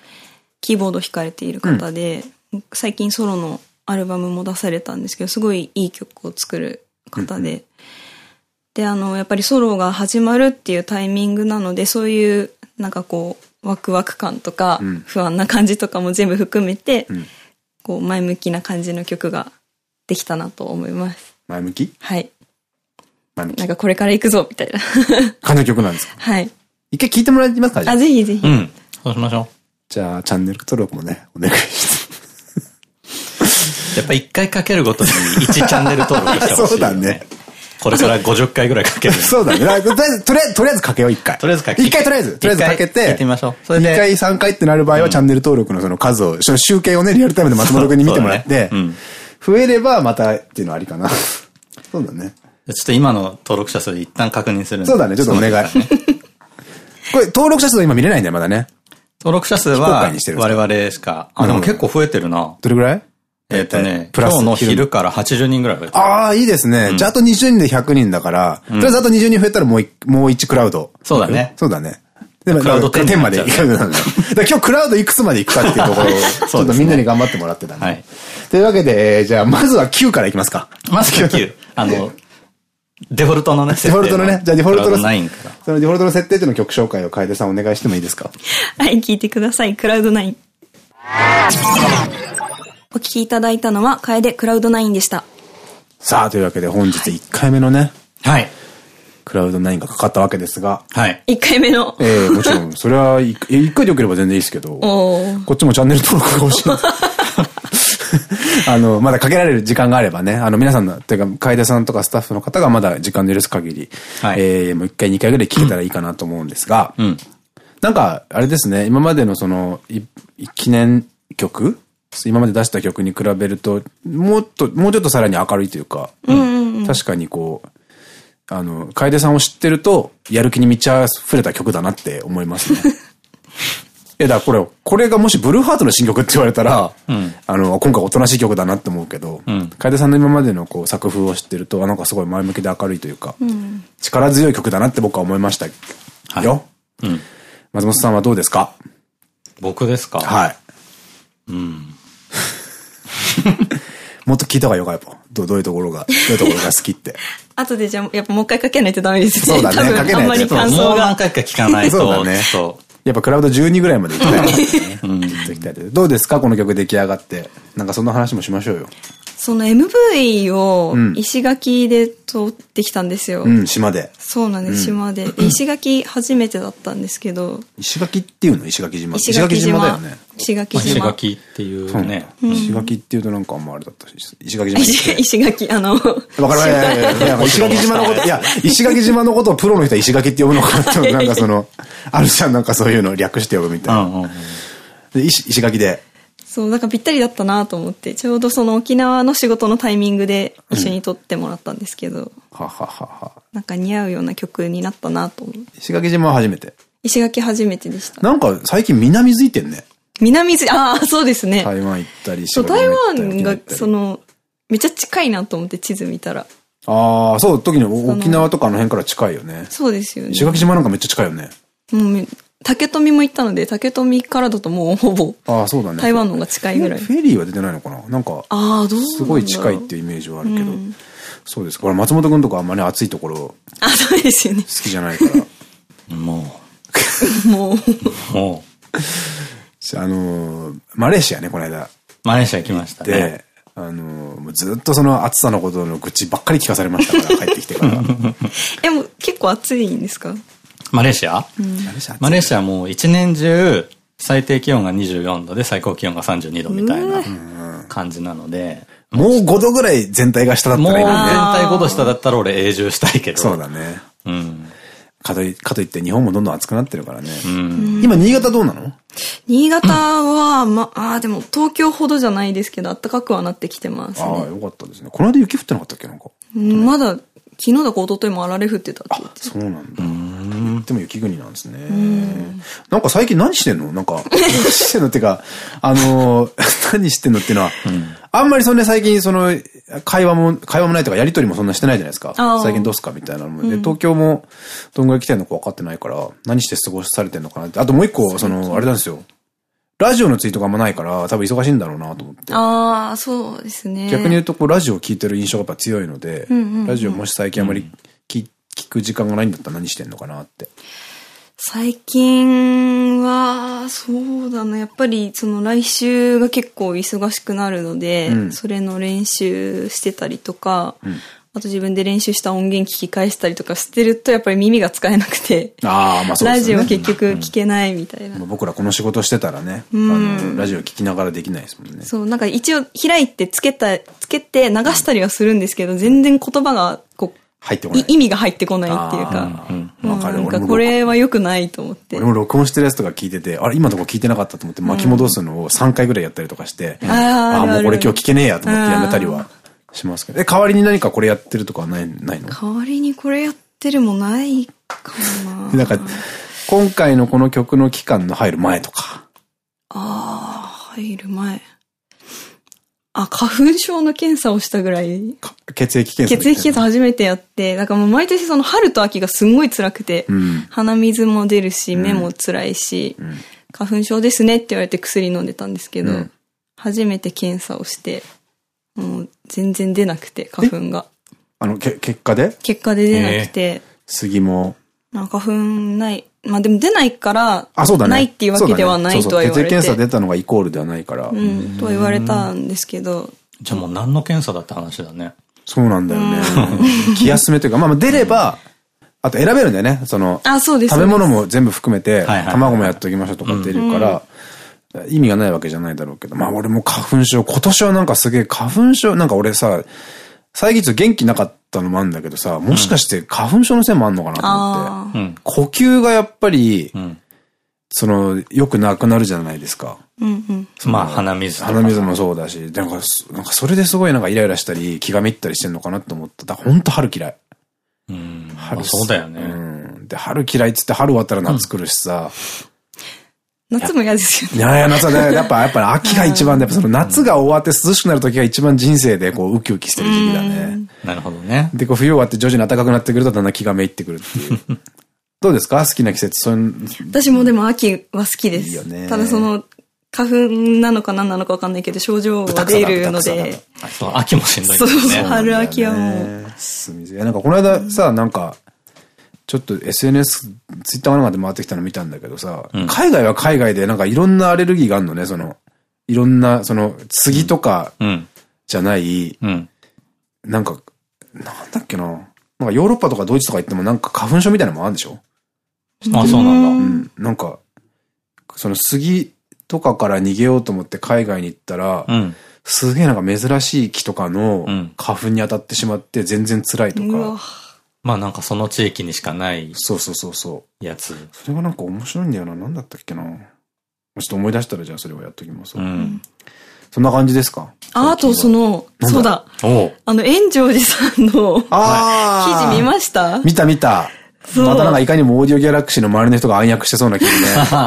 キーボード弾かれている方で、最近ソロのアルバムも出されたんですけど、すごいいい曲を作る方で、で、あの、やっぱりソロが始まるっていうタイミングなので、そういう、なんかこう、ワクワク感とかうん、不安な感じとかも全部含めて、うん。こう、前向きな感じの曲ができたなと思います。前向き？はい。前向きなんかこれから行くぞ、みたいな。感じの曲なんですか？はい。一回聴いてもらえますか？じゃああ、ぜひぜひ。うん。そうしましょじゃあ、チャンネル登録もね、お願いしう。やっぱ一回かけるごとに1チャンネル登録してほしい、そうだね。これから50回ぐらいかける。て。そうだね。とりあえず、とりあえず、かけよう、一回。とりあえずかけ一回とりあえず、とりあえずかけて。一回聞いてみましょうそれで2回、3回ってなる場合は、チャンネル登録のその数を、その集計をね、リアルタイムで松本君に見てもらって増えればまたっていうのはありかな。そうだね。ちょっと今の登録者数一旦確認するそうだね、ちょっとお願い。これ、登録者数は今見れないんだよ、まだね。登録者数は我々しか。あ、でも結構増えてるな。どれぐらい？えっとね、プラス今日の昼から80人ぐらい増えてる。ああ、いいですね。じゃああと20人で100人だから、とりあえずあと20人増えたらもういもう1クラウド。そうだねそうだね。でもクラウド10 10まで行く。だから今日クラウドいくつまで行くかっていうところを、ちょっとみんなに頑張ってもらってたね。はい。というわけで、えーじゃあまずは9からいきますか。まず9。あの、デフォルトのね、デフォルトのね、じゃあデフォルトの、9。そのデフォルトの設定での曲紹介を楓さんお願いしてもいいですか？はい、聞いてください。クラウドナイン。お聞きいただいたのは、楓クラウドナインでした。さあ、というわけで本日1回目のね、はい。クラウド9がかかったわけですが、はい。1回目の。えー、もちろん、それは1回でよければ全然いいですけど、こっちもチャンネル登録が欲しい。あの、まだかけられる時間があればね、あの、皆さんの、てか、楓さんとかスタッフの方がまだ時間の許す限り、はいえー、もう1回、2回ぐらい聞けたらいいかなと思うんですが、うん。なんか、あれですね、今までのその、い記念曲今まで出した曲に比べると、もっと、もうちょっとさらに明るいというか、確かにこう、あの、楓さんを知ってると、やる気に満ち溢れた曲だなって思いますね。え、だからこれ、これがもしブルーハートの新曲って言われたら、うん、あの、今回おとなしい曲だなって思うけど、うん、楓さんの今までのこう作風を知ってると、なんかすごい前向きで明るいというか、うん、力強い曲だなって僕は思いました。よ。はい、うん、松本さんはどうですか？僕ですか？はい。うん。もっと聞いた方がよかった。どどういうところが、どういうところが好きって。後でじゃあ、やっぱもう一回かけないとダメですね。そうだね、かけないと。あんまり感想が。もう何回か聞かないと。そうだね。そう。やっぱクラウド12ぐらいまで行きたいね。どうですか？この曲出来上がって。なんかそんな話もしましょうよ。その MV を石垣で撮ってきたんですよ。うん、島で。そうなんです、島で。石垣初めてだったんですけど。石垣っていうの石垣島。石垣島だよね。石垣島。石垣っていうね。石垣っていうとなんかあんまあれだったし。石垣島。石垣、あの。わかる 石垣島のこと、いや、石垣島のことをプロの人は石垣って呼ぶのかって、なんかその、あるじゃん、なんかそういうの略して呼ぶみたいな。石垣で。そう、なんかぴったりだったなと思って、ちょうどその沖縄の仕事のタイミングで一緒に撮ってもらったんですけど、うん、はははは。なんか似合うような曲になったなと思って。石垣島は初めて石垣初めてでした。なんか最近南付いてんね。南付い、ああ、そうですね。台湾行ったりそう、台湾が、その、めっちゃ近いなと思って地図見たら。ああ、そう、時に沖縄とかの辺から近いよね。そうですよね。石垣島なんかめっちゃ近いよね。もう竹富も行ったので、竹富からだともうほぼ、ああ、そうだね。台湾の方が近いぐらい。フェリーは出てないのかな？なんか、ああ、どうすごい近いっていうイメージはあるけど。うん、そうです。これ松本くんとかあんまり暑いところ、あ、そうですよね。好きじゃないから。もう。もう。もう。あのマレーシアね、この間。マレーシア行きましたね。で、あのずっとその暑さのことの愚痴ばっかり聞かされましたから、帰ってきてから。え、もう結構暑いんですか？マレーシア、うん、マレーシアもう一年中最低気温が24度で最高気温が32度みたいな感じなので。もう5度ぐらい全体が下だったらいいね。もう全体5度下だったら俺永住したいけど。そうだね。うん。かといかといって日本もどんどん暑くなってるからね。うん、今新潟どうなの？新潟は、ま、ああ、でも東京ほどじゃないですけど、暖かくはなってきてますね。ああ、よかったですね。この間雪降ってなかったっけ？なんか。まだ昨日だか一昨日もあられ降ってたって言ってそうなんだ。でも雪国なんですね。なんか最近何してんの？なんか、何してんのっていうか、あの 何してんのっていうのは、あんまりそんな最近その、会話も、会話もないとかやりとりもそんなしてないじゃないですか。最近どうすかみたいなので、東京もどんぐらい来てんのか分かってないから、何して過ごされてんのかなって。あともう一個、その、あれなんですよ。ラジオのツイートがあんまないから、多分忙しいんだろうなと思って。ああ、そうですね。逆に言うと、こう、ラジオを聞いてる印象がやっぱ強いので、ラジオもし最近あまり聞く時間がないんだったら何してんのかなって。最近は、そうだな、やっぱりその来週が結構忙しくなるので、うん、それの練習してたりとか、うんあと自分で練習した音源聞き返したりとかしてると、やっぱり耳が使えなくて。ああ、まあそうですね。ラジオ結局聞けないみたいな。うん、僕らこの仕事してたらね、あの、ラジオ聞きながらできないですもんね。そう、なんか一応開いてつけた、つけて流したりはするんですけど、全然言葉が、こう、入ってこない。意味が入ってこないっていうか。わかる。なんかこれは良くないと思って。俺も録音してるやつとか聞いてて、あれ今のとこ聞いてなかったと思って巻き戻すのを3回ぐらいやったりとかして、ああ、もうこれ今日聞けねえやと思ってやめたりは。しますけど。え、代わりに何かこれやってるとかはないないの？代わりにこれやってるもないかな。なんか、今回のこの曲の期間の入る前とか。ああ、入る前。あ、花粉症の検査をしたぐらい。血液検査血液検査初めてやって、だからもう毎年その春と秋がすんごい辛くて、うん、鼻水も出るし、目も辛いし、うん、花粉症ですねって言われて薬飲んでたんですけど、うん、初めて検査をして、もう全然出なくて、花粉が。あの、け、結果で？結果で出なくて。杉も。まあ花粉ない。まあでも出ないから、あ、そうだね。ないっていうわけではないとは言われて。血液検査出たのがイコールではないから。うん、とは言われたんですけど。じゃあもう何の検査だって話だね。そうなんだよね。気休めというか、まあ出れば、あと選べるんだよね。その、あ、そうです。食べ物も全部含めて、卵もやっときましょうとかって言うから、意味がないわけじゃないだろうけど。まあ俺も花粉症、今年はなんかすげえ花粉症、なんか俺さ、最近元気なかったのもあるんだけどさ、もしかして花粉症のせいもあんのかなと思って。うん、呼吸がやっぱり、うん、その、よくなくなるじゃないですか。うんうん。まあ、鼻水とか。鼻水もそうだし、なんか、なんかそれですごいなんかイライラしたり、気がめったりしてんのかなって思った。だほんと春嫌い。うん。春そうだよね。うん。で、春嫌いっつって春終わったら夏来るしさ。夏も嫌ですよね。いやいや、夏はね、やっぱ、やっぱ秋が一番で、やっぱその夏が終わって涼しくなる時が一番人生でこう、ウキウキしてる時期だね。なるほどね。で、こう、冬終わって徐々に暖かくなってくるとだんだん気がめいってくるっていう。どうですか？好きな季節。そういう私もでも秋は好きです。いいよねただその、花粉なのか何なのかわかんないけど、症状が出るので。そう、秋もしんどいそうですね。春秋はもう。すみません。いや、なんかこの間さ、なんか、ちょっと SNS、ツイッターかなんかで回ってきたの見たんだけどさ、うん海外は海外でなんかいろんなアレルギーがあるのね、その、いろんな、その、杉とかうん。じゃない、うん。なんか、なんだっけな。なんかヨーロッパとかドイツとか行ってもなんか花粉症みたいなのもあるんでしょ？あ、そうなんだ。うん。なんか、その杉とかから逃げようと思って海外に行ったら、うん。すげえなんか珍しい木とかのうん花粉に当たってしまって全然辛いとうわか。まあなんかその地域にしかないそうそうそうそう。やつ。それがなんか面白いんだよな。なんだったっけな。ちょっと思い出したらじゃあそれをやっときます。うん。そんな感じですか？あ、あとそ、の、そうだ。あの、炎上寺さんのあ記事見ました？見た見た。そうまたなんかいかにもオーディオギャラクシーの周りの人が暗躍してそうな気にね。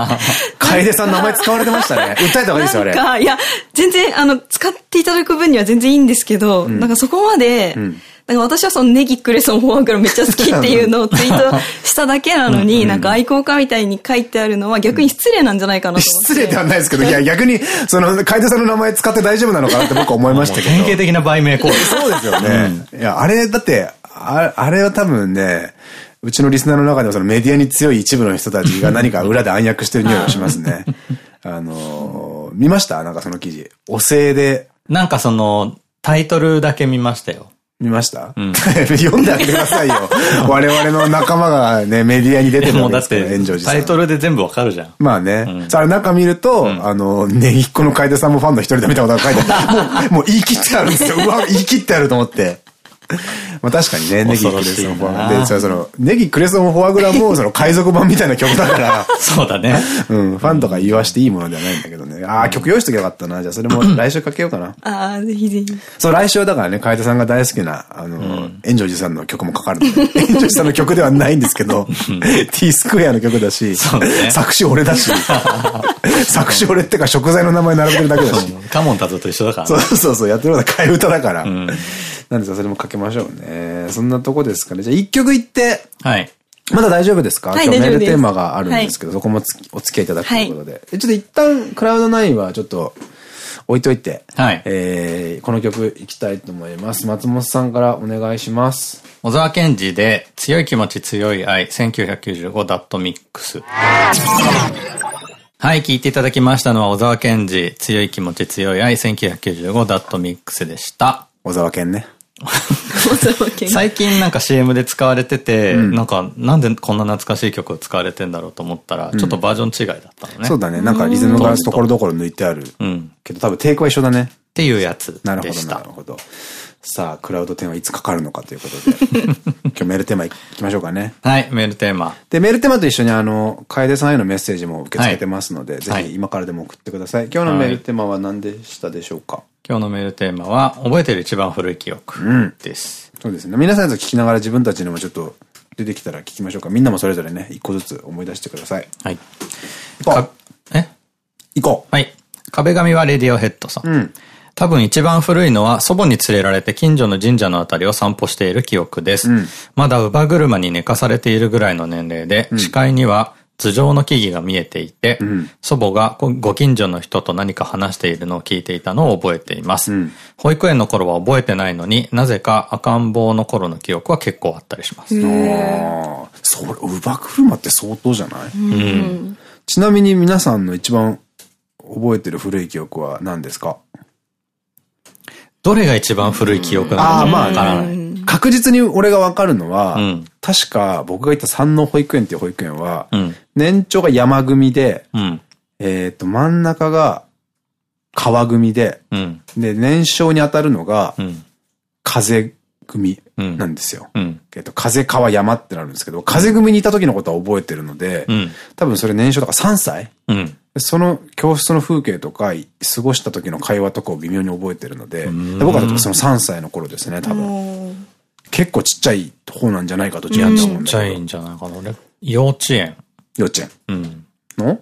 楓さん名前使われてましたね。訴えた方がいいですよ、あれ。なんか、いや、全然、あの、使っていただく分には全然いいんですけど、なんかそこまで、んなんか私はそのネギクレソンフォアグラめっちゃ好きっていうのをツイートしただけなのに、なんか愛好家みたいに書いてあるのは逆に失礼なんじゃないかなと思って。失礼ではないですけど、いや、逆に、その、楓さんの名前使って大丈夫なのかなって僕は思いましたけど。典型的な売名行為。そうですよね。いや、あれ、だって、ああれは多分ね、うちのリスナーの中でもそのメディアに強い一部の人たちが何か裏で暗躍してる匂いがしますね。あのー見ました？なんかその記事。お世でなんかその、タイトルだけ見ましたよ。見ました、ん 読んであげてくださいよ。我々の仲間がね、メディアに出てるもうだって。タイトルで全部わかるじゃん。まあね。うんさあ、中見ると、あの、ねぎっこの楓さんもファンの一人だみたいなことが書いてある。もう、もう言い切ってあるんですよ。うわ、言い切ってあると思って。まあ確かにね、ネギクレソンフォアグラ。で、その、ネギクレソンフォアグラも、その海賊版みたいな曲だから、そうだね。うん、ファンとか言わしていいものではないんだけどね。ああ、曲用意しときゃよかったな。じゃあそれも来週かけようかな。ああ、ぜひぜひ。そう、来週はだからね、楓さんが大好きな、あの、炎上寺さんの曲もかかるので、炎上寺さんの曲ではないんですけど、T スクエアの曲だし、そうね作詞俺だし、作詞俺ってか食材の名前並べてるだけだし、カモンタズと一緒だからそうね。そうそう、やってるような替え歌だから。んなんですか、それもかけましょうね。そんなとこですかね。じゃあ一曲いって、はい。まだ大丈夫ですか、はい今日メールテーマがあるんですけど、そこもつお付き合いいただくということで。ちょっと一旦、クラウドナインはちょっと置いといて、はいえー、この曲いきたいと思います。松本さんからお願いします。小沢健二で強い気持ち強い愛1995ダットミックス。はい、聞いていただきましたのは小沢健二強い気持ち強い愛1995ダットミックスでした。小沢健ね。最近なんか CM で使われてて、なんかなんでこんな懐かしい曲を使われてんだろうと思ったら、ちょっとバージョン違いだったのね。そうだね。なんかリズムがところどころ抜いてある。うん。けど多分テイクは一緒だね。っていうやつなるほど、でしたなる。ほど。さあ、クラウド10はいつかかるのかということで。今日メールテーマいきましょうかね。はい、メールテーマ。で、メールテーマと一緒にあの、楓さんへのメッセージも受け付けてますので、ぜはいひ今からでも送ってください。今日のメールテーマは何でしたでしょうか、今日のメールテーマは、覚えてる一番古い記憶です。そうですね。皆さんのやつ聞きながら自分たちにもちょっと出てきたら聞きましょうか。みんなもそれぞれね、一個ずつ思い出してください。はい。行こうかえ？行こはい。壁紙はレディオヘッドさん。ううん。多分一番古いのは祖母に連れられて近所の神社のあたりを散歩している記憶です。うんまだ乳母車に寝かされているぐらいの年齢で、視界には頭上の木々が見えていて、ん祖母がごご近所の人と何か話しているのを聞いていたのを覚えています。うん保育園の頃は覚えてないのになぜか赤ん坊の頃の記憶は結構あったりします。ああ、それ、乳母車って相当じゃない、うん。ちなみに皆さんの一番覚えてる古い記憶は何ですか？どれが一番古い記憶なのかまわからない。あ、確実に俺がわかるのは、うん確か僕が行った山王保育園っていう保育園は、うん。年長が山組で、うん。えっと、真ん中が川組で、うん。で、年少に当たるのがうん。風組。なんですよ。うん。えっと、風川山ってなるんですけど、風組にいた時のことは覚えてるので、うん。多分それ年少とか3歳うん。その教室の風景とか、過ごした時の会話とかを微妙に覚えてるので、で僕は多分その3歳の頃ですね、多分。結構ちっちゃい方なんじゃないかと自分で思うんだけどちっちゃいんじゃないかな。俺、幼稚園。幼稚園うん。の？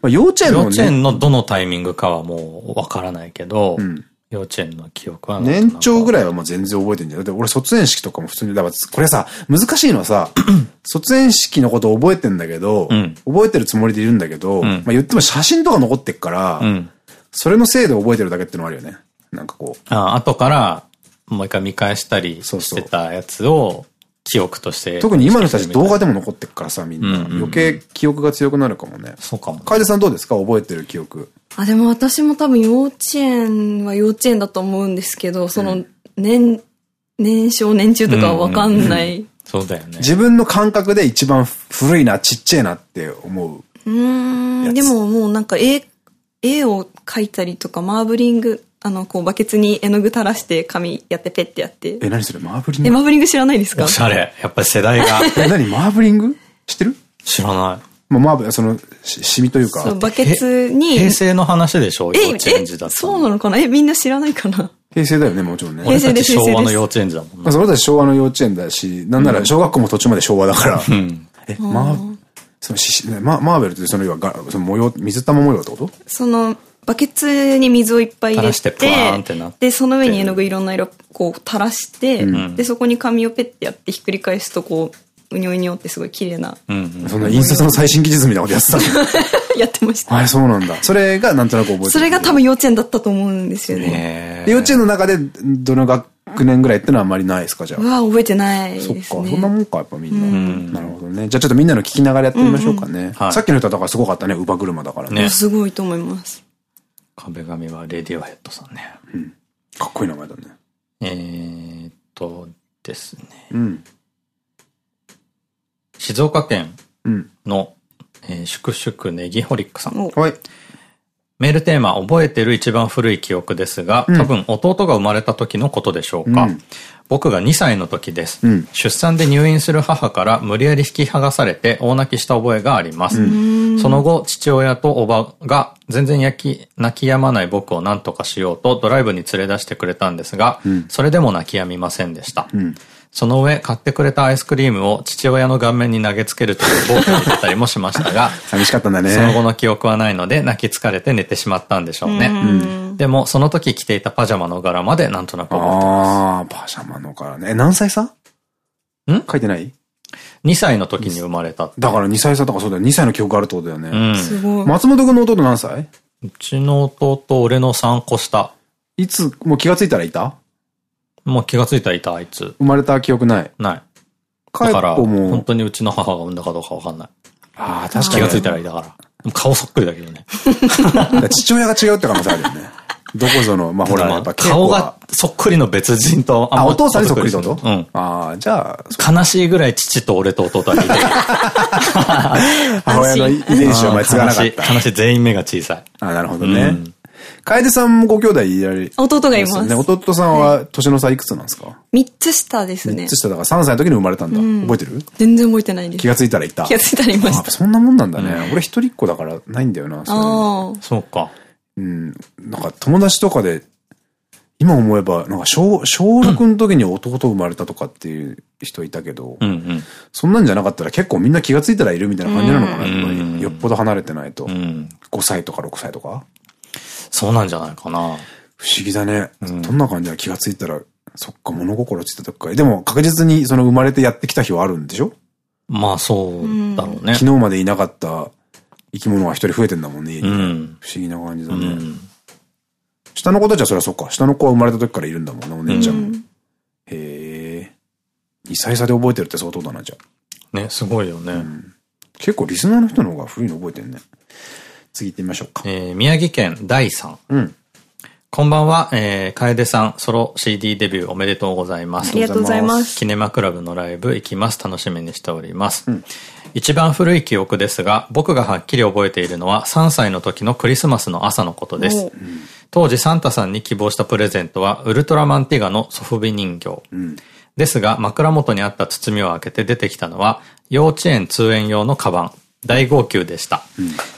まあ幼稚園の幼稚園ね、のどのタイミングかはもうわからないけど、ん幼稚園の記憶は年長ぐらい。はもう全然覚えてんじゃん。だって俺卒園式とかも普通に、だからこれさ、難しいのはさ、卒園式のこと覚えてんだけど、うん覚えてるつもりでいるんだけど、んまあ言っても写真とか残ってっから、うん。それのせいで覚えてるだけってのもあるよね。なんかこう。あ後から、もう一回見返したりしてたやつを、記憶として。特に今の人たち動画でも残ってっからさ、みんな。余計記憶が強くなるかもね。そうかも。楓さんどうですか？覚えてる記憶。あ、でも私も多分幼稚園は幼稚園だと思うんですけど、その、年、年少年中とかはわかんない。そうだよね。自分の感覚で一番古いな、ちっちゃいなって思う。うーん、でももうなんか絵、絵を描いたりとか、マーブリング、あの、こう、バケツに絵の具垂らして紙やってペッてやって。え、何それマーブリンえ、グマーブリング知らないですか？おしゃれ。やっぱり世代が。え、何マーブリング？知ってる？知らない。まあ、マーブル、その、しシミというか。そう、バケツに。平成の話でしょ幼え、稚園児だえ、ったそうなのかな？え、みんな知らないかな？平成だよね、もちろんね。平成です昭和の幼稚園児だもんまあ、な。それたち昭和の幼稚園だし、なんなら小学校も途中まで昭和だから。うん。え、マー、そのしし、ねママーベルってその要はが、その模様、水玉模様ってこと？その、バケツに水をいっぱい入れててなってで、その上に絵の具いろんな色、こう垂らして、んで、そこに紙をペッてやってひっくり返すと、こう、うにょうにょってすごい綺麗な、うんうん。そんな印刷の最新技術みたいなことやってたの やってました。あれ、そうなんだ。それがなんとなく覚えてる。それが多分幼稚園だったと思うんですよね。幼稚園の中で、どの学年ぐらいってのはあんまりないですかじゃあ？う。わ、覚えてないですそっね。か。そんなもんか、やっぱみんな。なるほどね。じゃあちょっとみんなの聞きながらやってみましょうかね。はいさっきの人はだからすごかったね。乳母車だからね。ねすごいと思います。壁紙はレディオヘッドさんね。かっこいい名前だね。えーっとですね。うん。静岡県うん。の、えー、粛々ネギホリックさん。おはい。メールテーマ、覚えてる一番古い記憶ですが、うん多分弟が生まれた時のことでしょうか。うん僕が2歳の時です。うん出産で入院する母から無理やり引き剥がされて大泣きした覚えがあります。その後、父親とおばが全然焼き、泣き止まない僕を何とかしようとドライブに連れ出してくれたんですが、それでも泣き止みませんでした。んその上、買ってくれたアイスクリームを父親の顔面に投げつけるという暴挙に出たりもしましたが、寂しかったんだね。その後の記憶はないので泣き疲れて寝てしまったんでしょうね。でも、その時着ていたパジャマの柄までなんとなく覚えてます。ああ、パジャマのからね。え、何歳差？ん？書いてない？2歳の時に生まれた。だから2歳差とかそうだよ。2歳の記憶あるってことだようね。ん。すごい。松本くんの弟何歳？うちの弟、俺の3個下。いつ、もう気がついたらいた？もう気がついたらいた、あいつ。生まれた記憶ない。ない。だから、本。当にうちの母が産んだかどうかわかんない。ああ、確かに。気がついたらいたから。顔そっくりだけどね。父親が違うって可能性あるよね。どこぞの、まあほら、やっぱ顔がそっくりの別人と、あ、お父さんにそっくりってこと？うん。ああ、じゃあ、悲しいぐらい父と俺と弟は似てる。母親の遺伝子はお前継がなかった。悲しい、悲しい、全員目が小さい。あなるほどねうん。楓さんもご兄弟いられる。弟がいますね。弟さんは年の差いくつなんですか？三つ下ですね三つ。下だから3歳の時に生まれたんだ。覚えてる？全然覚えてないです。気がついたらいた。気がついたらいました。あそんなもんなんだね。俺一人っ子だからないんだよな。ああ。そうか。うん。なんか友達とかで、今思えば、なんか小、小6の時に弟生まれたとかっていう人いたけど、うんうん。そんなんじゃなかったら結構みんな気がついたらいるみたいな感じなのかな、うんやっぱりよっぽど離れてないと。うん。5歳とか6歳とかそうなんじゃないかな。不思議だね。どんな感じな気がついたら、そっか、物心ついた時か。でも確実にその生まれてやってきた日はあるんでしょ？まあそうだろうね。昨日までいなかった生き物が一人増えてんだもんね。うん。不思議な感じだね。うん。下の子たちはそりゃそっか。下の子は生まれた時からいるんだもんね、お姉ちゃんも。へえ。2歳差で覚えてるって相当だな、じゃあ。ね、すごいよね。結構リスナーの人の方が古いの覚えてんね。次行ってみましょうか。えー宮城県第3。うん。こんばんは、えー、楓さん、ソロ CD デビューおめでとうございます。ありがとうございます。キネマクラブのライブ行きます。楽しみにしております。一番古い記憶ですが、僕がはっきり覚えているのは3歳の時のクリスマスの朝のことです。当時サンタさんに希望したプレゼントはウルトラマンティガのソフビ人形。ですが、枕元にあった包みを開けて出てきたのは、幼稚園通園用のカバン。大号泣でした。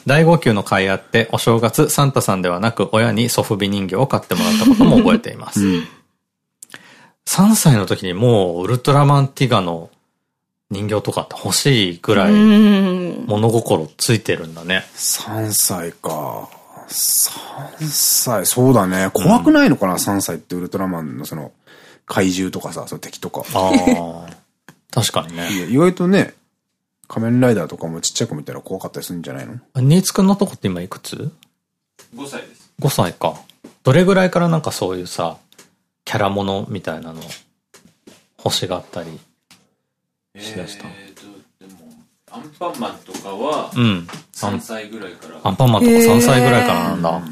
大号泣の甲斐あって、お正月、サンタさんではなく、親にソフビ人形を買ってもらったことも覚えています。3歳の時にもう、ウルトラマンティガの人形とかって欲しいぐらい、物心ついてるんだね。3歳か。3歳、そうだね。怖くないのかな、3歳ってウルトラマンのその、怪獣とかさ、その敵とか。ああ。確かにね。意外とね、仮面ライダーとかもちっちゃい子見たら怖かったりするんじゃないの？新津くんのとこって今いくつ？5歳です。?5 歳か。どれぐらいからなんかそういうさ、キャラものみたいなの欲しがったりしだした？えーと、でも、アンパンマンとかは、うん。ア3ン歳ぐらいから。アンパンマンとか3歳ぐらいからなんだ。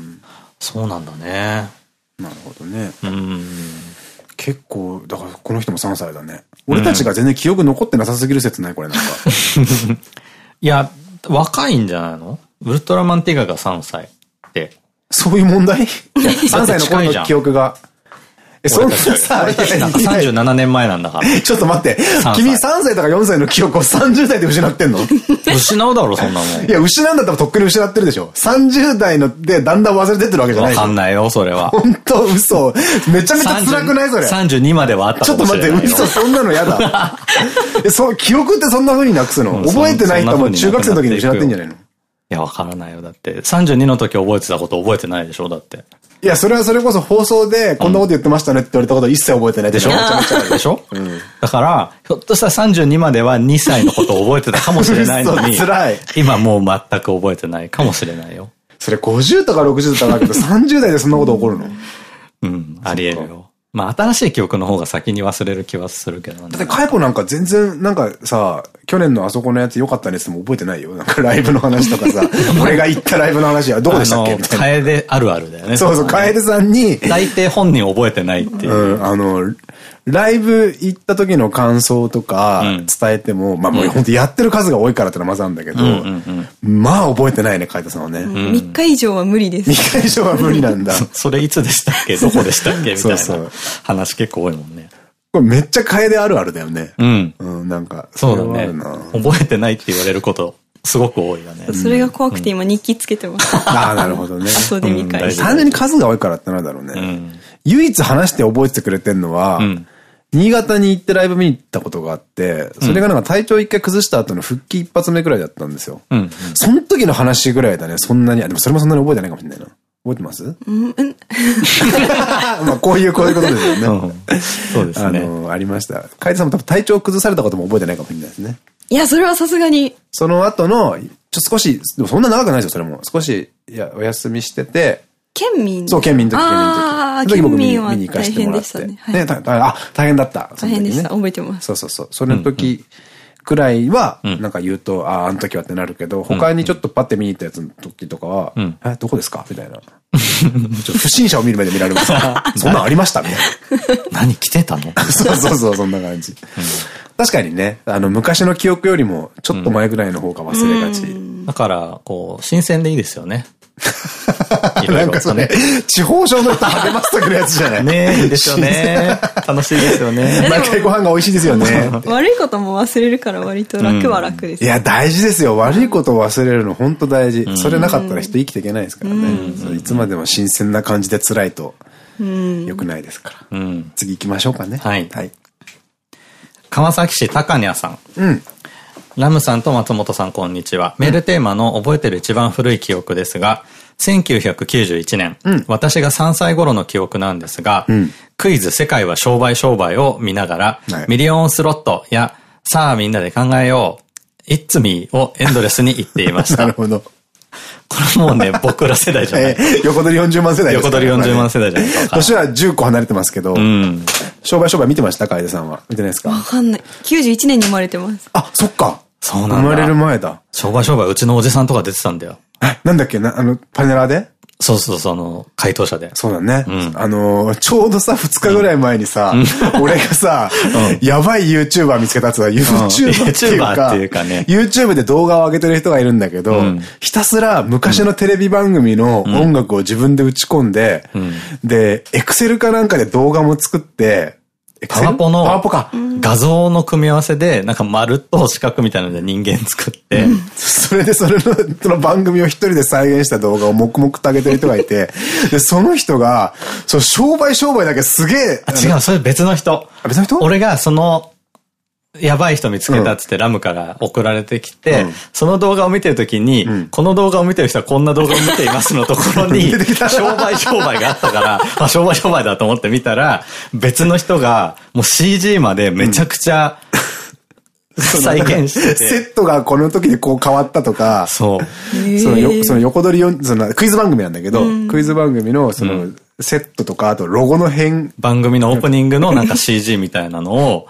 そうなんだね。なるほどね。うん。結構、だからこの人も3歳だね。俺たちが全然記憶残ってなさすぎる説ないこれなんか。いや、若いんじゃないの？ウルトラマンティガが3歳って。そういう問題 ?3 歳 の？頃の記憶が。え、そんなさ、俺たちなんかいやいや37年前なんだから。ちょっと待って歳。君3歳とか4歳の記憶を30代で失ってんの？い失うだろ、そんなもん。や、失うんだったらとっくに失ってるでしょ。30代のでだんだん忘れてってるわけじゃないわ。かんないよ、それは。本当嘘。めちゃめちゃ辛くないそれ？32まではあったちょっと待って。嘘、そんなの嫌だ。え、そう、記憶ってそんな風になくすの？うん覚えてない人はもう中学生の時に失ってんじゃないの？いや、わからないよ。だって、32の時覚えてたこと覚えてないでしょだって。いや、それはそれこそ放送でこんなこと言ってましたねって言われたこと一切覚えてないでしょめちゃめちゃあるでしょ？だから、ひょっとしたら32までは2歳のことを覚えてたかもしれないのに嘘、辛い。今もう全く覚えてないかもしれないよ。それ50とか60とかだけど30代でそんなこと起こるの？うん、あり得るよ。まあ、新しい記憶の方が先に忘れる気はするけどね。だって、カイポなんか全然、なんかさ、去年のあそこのやつ良かったねっても覚えてないよ。なんかライブの話とかさ、俺が行ったライブの話はどこでしたっけ？みたいな。楓あるあるだよね。そうそう、楓さんに、大抵本人覚えてないっていう。うん、あの、ライブ行った時の感想とかうん伝えても、まあもう本当やってる数が多いからってのはまずあるんだけど、まあ覚えてないね、楓さんはね。3日以上は無理です。2回以上は無理なんだ。それいつでしたっけ？どこでしたっけ？みたいそうそうな話結構多いもんね。これめっちゃ楓あるあるだよね。うん。うん、なんか、そうだね。覚えてないって言われること、すごく多いよね。それが怖くて今日記つけてます。ああ、なるほどね。後で見返し単純に数が多いからってなんだろうね。ん唯一話して覚えててくれてんのは、ん新潟に行ってライブ見に行ったことがあって、それがなんか体調一回崩した後の復帰一発目くらいだったんですよ。うん。その時の話ぐらいだね、そんなに。あでもそれもそんなに覚えてないかもしれないな。覚えてます？まあこういう、こういうことですよね。うんそうですあね。の、ありました。楓さんも多分体調崩されたことも覚えてないかもしれないですね。いや、それはさすがに。その後の、ちょ少し、でもそんな長くないですよ、それも。少し、いや、お休みしてて、県民？そう、県民の時、県民の時。あ時僕見に県民は見に行かせてもらって。大変でしたね。はいね、たたあ、大変だった。大変でした。覚えてます。そうそうそう。それの時くらいは、なんか言うと、ああ、あの時はってなるけど、他にちょっとパッて見に行ったやつの時とかは、んえ、どこですか？みたいな。不審者を見る目で見られます。そんなんありました？みたい 何来てたの？な。そうそうそう、そんな感じ。確かにね、あの、昔の記憶よりも、ちょっと前ぐらいの方が忘れがち。だから、こう、新鮮でいいですよね。ないんかそれ地方省の人励ます時のやつじゃない？ねいいですよね。楽しいですよね。毎回ご飯が美味しいですよね。悪いことも忘れるから割と楽は楽です。いや、大事ですよ。悪いことを忘れるの本当大事。それなかったら人生きていけないですからね。そういつまでも新鮮な感じで辛いと良くないですから。うん。次行きましょうかね。はいはい。川崎市高ニャさん。うん。ラムさんと松本さんこんにちは。メールテーマの覚えてる一番古い記憶ですが、1991年、私が3歳頃の記憶なんですが、クイズ世界は商売商売を見ながら、はいミリオンスロットや、さあみんなで考えよう、It's me をエンドレスに言っていましなた。るほど。これもうね、僕ら世代じゃない。えー横取り40万世代ですから横取り40万世代じゃないか年は10個離れてますけど、うん。商売商売見てました楓さんは。見てないですわかかんない。91年に生まれてます。あ、そっか。そうなんだ生まれる前だ。商売商売、うちのおじさんとか出てたんだよ。えなんだっけ？な、あの、パネラーで？そうそう、その、回答者で。そうだね。うん。あのー、ちょうどさ、2日ぐらい前にさ、俺がさ、やばい YouTuber 見つけたやつは YouTuber っていうか、YouTuber っていうかね YouTube で動画を上げてる人がいるんだけど、ん。ひたすら昔のテレビ番組の音楽を自分で打ち込んで、で、Excel かなんかで動画も作って、パワポ？の。画像の組み合わせで、なんか丸と四角みたいなので人間作って、それでそれの、その番組を一人で再現した動画を黙々と上げてる人がいて、で、その人が、そう、商売商売だけすげえ、あ、違う、それ別の人。あ別の人？俺がその、やばい人見つけたっつってラムから送られてきて、うん。その動画を見てるときに、この動画を見てる人はこんな動画を見ていますのところに、出てきた商売商売があったから、ま あ商売商売だと思って見たら、別の人がもう CG までめちゃくちゃ、再現してセて。ットがこの時でこう変わったとか、そう。そのよその横取りよ、そのクイズ番組なんだけど、クイズ番組のそのセットとか、あとロゴの変、番組のオープニングのなんか CG みたいなのを、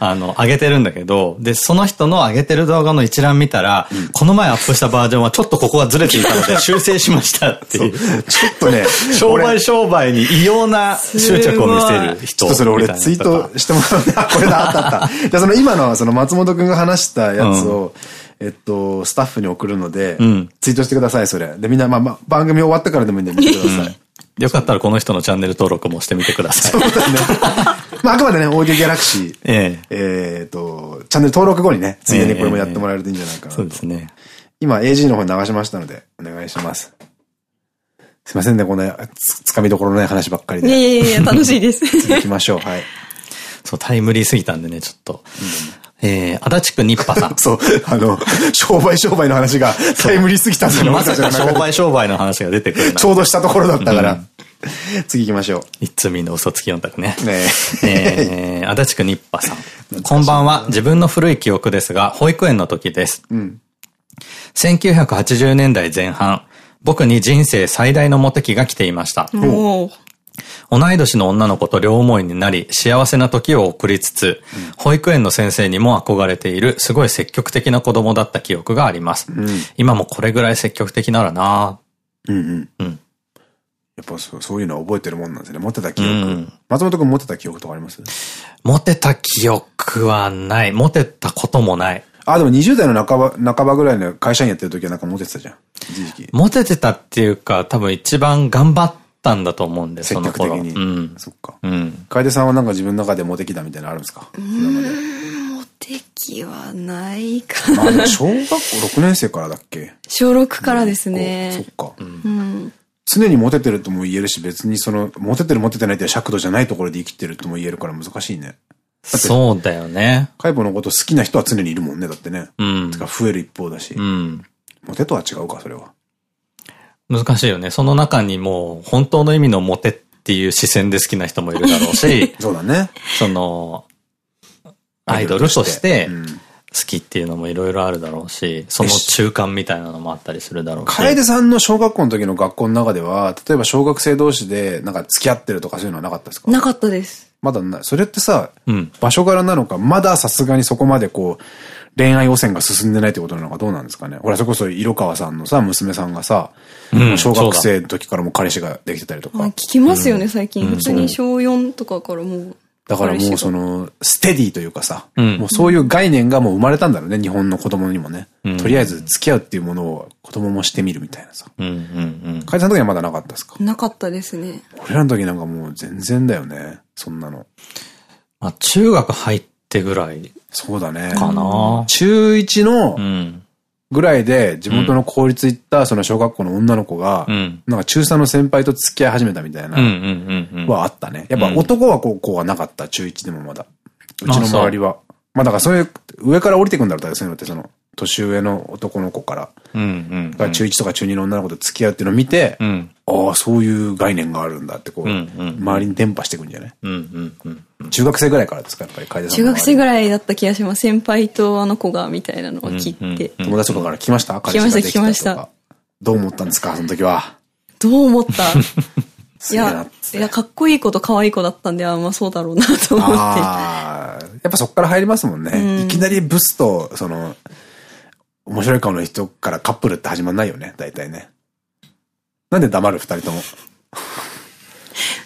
あの、上げてるんだけど、で、その人の上げてる動画の一覧見たら、この前アップしたバージョンはちょっとここがずれていたので 修正しましたっていう。ちょっとね、商売俺商売に異様な執着を見せる人。ちょっとそれ俺ツイートしてもらうね。あ、これだ、あったあった。じゃあその今のその松本くんが話したやつを、えっと、スタッフに送るので、んツイートしてください、それ。で、みんな、まあまあ、番組終わってからでもいいんで見てください。よかったらこの人のチャンネル登録もしてみてください。そうだね。まあ、あくまでね、オーディオギャラクシー。ええっと、チャンネル登録後にね、ついでにこれもやってもらえるといいんじゃないかえ。なと。そうですね。今 AG の方に流しましたので、お願いします。すいませんね、こんなつつかみどころのない話ばっかりいやで。いやいや、楽しいです。次行きましょう。はい。そう、タイムリーすぎたんでね、ちょっと。えー、足立区ニッパさん。そう、あの、商売商売の話がタイムリーすぎたんだよねまさか商売商売の話が出てくるちょうどしたところだったから。次行きましょ一通みの嘘つき4択ね。う。ねえー、足立区ニッパさん。こんばんは。自分の古い記憶ですが、保育園の時です。1980年代前半、僕に人生最大のモテ期が来ていました。おー同い年の女の子と両思いになり、幸せな時を送りつつ、保育園の先生にも憧れている、すごい積極的な子供だった記憶があります。今もこれぐらい積極的ならなうんうん。うんやっぱそうそういうのは覚えてるもんなんですね。持ってた記憶。うん松本くん持ってた記憶とかあります？モテた記憶はない。モテたこともない。あ、でも20代の半ば、半ばぐらいの会社員やってる時はなんかモテてたじゃん。一時期。モテてたっていうか、多分一番頑張ったんだと思うんで、積その頃。極的に。うん。そっか。うん。楓さんはなんか自分の中でモテ期だみたいなのあるんですか？モテ期はないかな。あ、でも小学校6年生からだっけ？小6からですそっね。か。うん。常にモテてるとも言えるし、別にその、モテてるモテてないって尺度じゃないところで生きてるとも言えるから難しいね。そうだよね。カイポのこと好きな人は常にいるもんね、だってね。うんつ。か増える一方だし。うん。モテとは違うか、それは。難しいよね。その中にもう、本当の意味のモテっていう視線で好きな人もいるだろうし、そうだね。その、アイドルとしてうん好きっていうのもいろいろあるだろうし、その中間みたいなのもあったりするだろうし。楓さんの小学校の時の学校の中では、例えば小学生同士でなんか付き合ってるとかそういうのはなかったですか？なかったです。まだない。それってさ、うん。場所柄なのか、まださすがにそこまでこう、恋愛汚染が進んでないってことなのかどうなんですかね。ほら、それこそ色川さんのさ、娘さんがさ、うん小学生の時からもう彼氏ができてたりとか。まあ聞きますよね、最近。うん普通に小4とかからもう。だからもうその、の、ステディというかさ、うんもうそういう概念がもう生まれたんだろうね、日本の子供にもね。うんとりあえず付き合うっていうものを子供もしてみるみたいなさ。うんうんうん。楓さんの時はまだなかったですか？なかったですね。俺らの時なんかもう全然だよね。そんなの。まあ、中学入ってぐらいそうだね。かな。中1のうん。ぐらいで地元の公立行ったその小学校の女の子が、うん。なんか中3の先輩と付き合い始めたみたいな。はあったね。やっぱ男は高校はなかった、中1でもまだ。うちの周りは。まあだからそういう、上から降りてくんだろうそういうのって、その、年上の男の子から、うんうんが中1とか中2の女の子と付き合うっていうのを見て、うん。ああ、そういう概念があるんだって、こう、周りに伝播していくんじゃない？うんうんうん。中学生ぐらいからですか、やっぱり楓さん中学生ぐい。らいだった気がします。先輩とあの子が、みたいなのを聞いて。うん友達とかから来ました？来ました来ましたどう思ったんですか、その時は。どう思った？す いやいや、かっこいい子と可愛い子だったんで、あまあそうだろうなと思って。ああ、やっぱそっから入りますもんね。うんいきなりブスと、その、面白い顔の人からカップルって始まんないよね、大体ね。なんで黙る二人とも？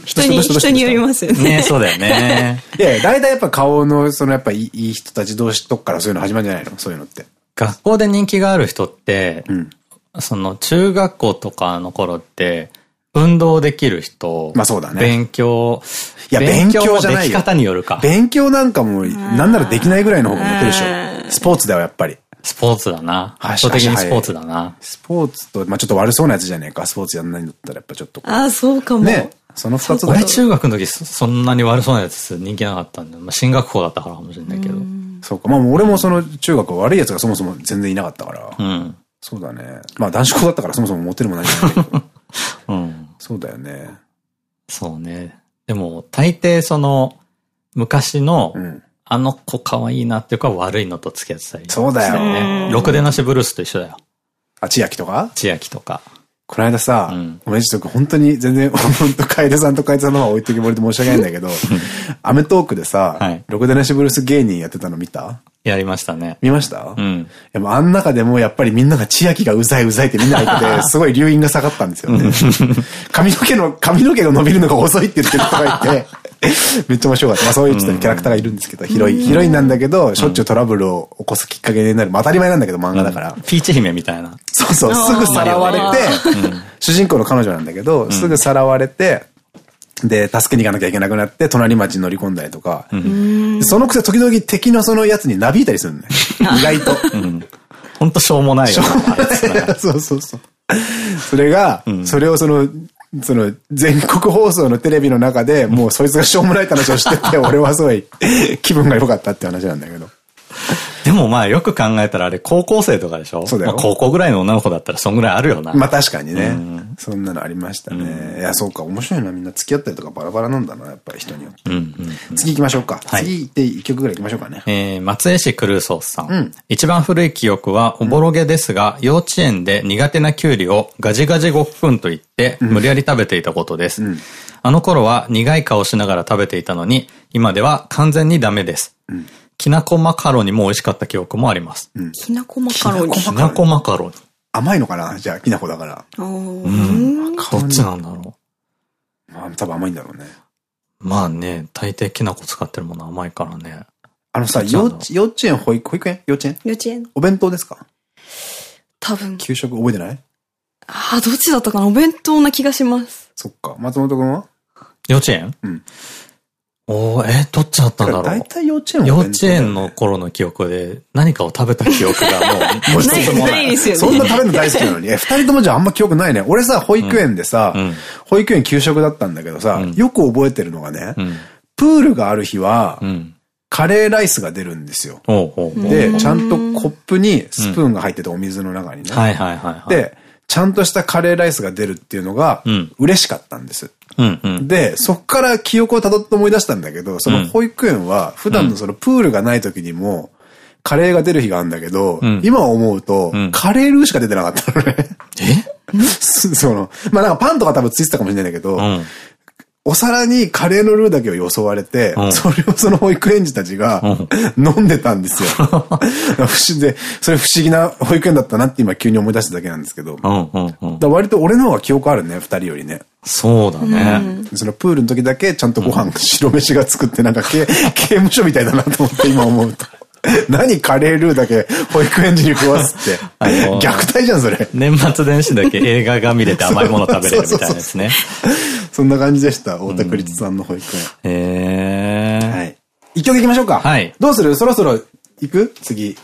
人に、人によりますよね。ねそうだよね。いや大体やっぱ顔の、そのやっぱいい人たち同士とかからそういうの始まるんじゃないの？そういうのって。学校で人気がある人って、うん。その中学校とかの頃って、運動できる人、まあそうだね勉強、いや勉強じゃないよもでき方によるか。勉強なんかも、なんならできないぐらいの方がモテるでしょ。スポーツだよ、やっぱり。スポーツだな。はい圧倒的にスポーツだな。スポーツと、まあちょっと悪そうなやつじゃねえか。スポーツやんないんだったらやっぱちょっと。ああ、そうかも。ね。その二つだよ。俺中学の時そそんなに悪そうなやつ人気なかったんで、まあ、進学校だったからかもしれないけど。そうか。まあ俺もその中学は悪いやつがそもそも全然いなかったから。うん。そうだね。まあ男子校だったからそもそもモテるもないんだけど。うん。そうだよね。そうね。でも、大抵その、昔の、うん。あの子可愛いなっていうか悪いのと付き合ってたり。そうだよね。ろくでなしブルースと一緒だよ。あ、千秋とか？千秋とか。この間さ、うんごめんちょっと本当に全然、本当楓さんと楓さんの方は置いときぼりで申し訳ないんだけど、アメトークでさ、はいろくでなしブルース芸人やってたの見た？やりましたね。見ました？うん。いやもうあん中でもやっぱりみんなが千秋がうざいうざいってみんなが言ってて、すごい留飲が下がったんですよね。髪の毛の、髪の毛が伸びるのが遅いって言ってる人がいて、めっちゃ面白かった。まあそういうちょっとキャラクターがいるんですけど、ヒロイン、ヒロインなんだけど、しょっちゅうトラブルを起こすきっかけになる。まあ当たり前なんだけど漫画だから。ピーチ姫みたいな。そうそう、すぐさらわれて、主人公の彼女なんだけど、すぐさらわれて、で、助けに行かなきゃいけなくなって、隣町に乗り込んだりとか、でそのくせ時々敵のそのやつになびいたりするのね。意外と。ほんとしょうもないよな。そうそうそう。それが、それをその、その、全国放送のテレビの中で、もうそいつがしょうもない話をしてて、俺はすごい気分が良かったって話なんだけど。でもまあよく考えたらあれ高校生とかでしょ？そうだよまあ高校ぐらいの女の子だったらそんぐらいあるよな。まあ確かにね。そんなのありましたね。いや、そうか、面白いな。みんな付き合ったりとかバラバラなんだな、やっぱり人によって。うんうん。次行きましょうか。はい次行って一曲ぐらい行きましょうかね。えー、松江市クルーソースさん。ん一番古い記憶は、おぼろげですが、幼稚園で苦手なキュウリをガジガジごっくんと言って、無理やり食べていたことです。あの頃は苦い顔しながら食べていたのに、今では完全にダメです。きなこマカロニも美味しかった記憶もあります。きなこマカロニ。きなこマカロニ。甘いのかな？じゃあ、きな粉だから。あーどっちなんだろまあ、多分甘いんだろうね。う。まあね、大抵きなこ使ってるもの甘いからね。あのさ、幼稚園、保育、保育園？幼稚園？幼稚園お弁当ですか？多分。給食覚えてない？ああ、どっちだったかな？お弁当な気がします。そっか。松本くんは？幼稚園？うん。おーえ、どっちだったんだろう大体幼稚園は幼稚園の頃の記憶で何かを食べた記憶がもう、もう一ないつもなないい。ですよね。そんな食べるの大好きなのに。え、二人ともじゃああんま記憶ないね。俺さ、保育園でさ、うん保育園給食だったんだけどさ、うんよく覚えてるのがね、うん。プールがある日は、うん。カレーライスが出るんですよ。で、ちゃんとコップにスプーンが入っててお水の中にね。はいはいはいはい。、で、ちゃんとしたカレーライスが出るっていうのがうん、嬉しかったんです。うんうん。で、そっから記憶をたどって思い出したんだけど、その保育園は普段のそのプールがない時にも、カレーが出る日があるんだけど、ん今思うと、んカレールーしか出てなかったのね。え？その、まあなんかパンとか多分ついてたかもしれないんだけど、うん。お皿にカレーのルーだけをよそわれて、うんそれをその保育園児たちが飲んでたんですよ。不思議で、それ不思議な保育園だったなって今急に思い出しただけなんですけど。割と俺の方が記憶あるね、二人よりね。そうだね。そのプールの時だけちゃんとご飯、白飯が作ってなんか刑刑務所みたいだなと思って今思うと。何カレールーだけ保育園児に食わすって。あのー虐待じゃん、それ。年末年始だけ映画が見れて甘いもの食べれるみたいなやつね。そんな感じでした、太田区立さんの保育園。へー。はい。一曲行きましょうか。はいどうする？そろそろ行く？次。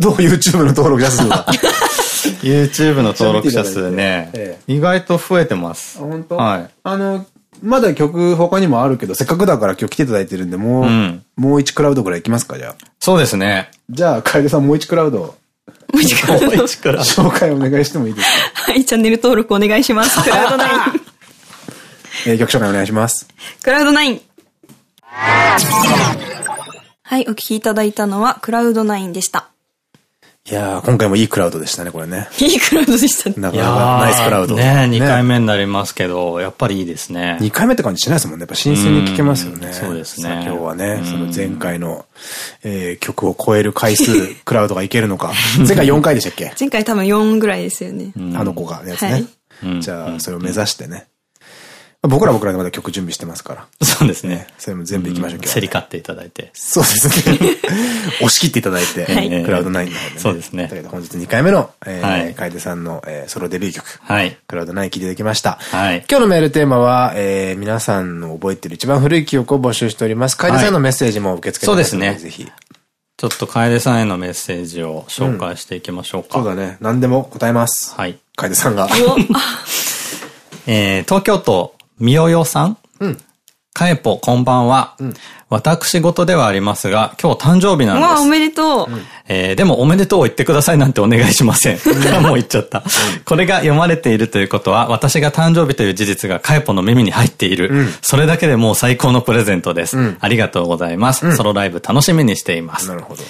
どう ?YouTube の登録者数は。YouTube の登録者数ねえ、意外と増えてます。本当？はい。あの、まだ曲他にもあるけど、せっかくだから今日来ていただいてるんで、もう、うんもう一クラウドくらい行きますか、じゃあ。そうですね。じゃあ、楓さんもう一クラウド、もう一回もう一から。紹介お願いしてもいいですか？はい、チャンネル登録お願いします。クラウドナイン。えー曲紹介お願いします。クラウドナイン。はい、お聞きいただいたのはクラウドナインでした。いやー、今回もいいクラウドでしたね、これね。いいクラウドでしたね。なかなかナイスクラウド。ね2回目になりますけど、やっぱりいいですね。2回目って感じしないですもんね。やっぱ新鮮に聞けますよね。そうですね今日はね、その前回の、えー曲を超える回数、クラウドがいけるのか。前回4回でしたっけ？前回多分4ぐらいですよね。あの子がやつね。はいじゃあ、それを目指してね。僕らは僕らでまだ曲準備してますから。そうですねね。。それも全部いきましょう、今日競り勝っていただいて。そうですね。押し切っていただいて、はいクラウド9の方でね。そうですねということで本日2回目の、えー、はい楓さんの、えーソロデビュー曲、はい。クラウド9聴いていただきました。はい。今日のメールテーマは、えー、皆さんの覚えてる一番古い記憶を募集しております。楓さんのメッセージも受け付けてますのそうですねぜひ。ちょっと楓さんへのメッセージを紹介していきましょうか。そうだね。何でも答えます。はい。楓さんが。えー、東京都、みよよさん。うん。かえぽ、こんばんは。私事ではありますが、今日誕生日なんうわ、おです。めでとう。えー、でもおめでとうを言ってくださいなんてお願いしません。もう言っちゃった。これが読まれているということは、私が誕生日という事実がカエポの耳に入っている。それだけでもう最高のプレゼントです。ありがとうございます。ソロライブ楽しみにしていますな。るほど。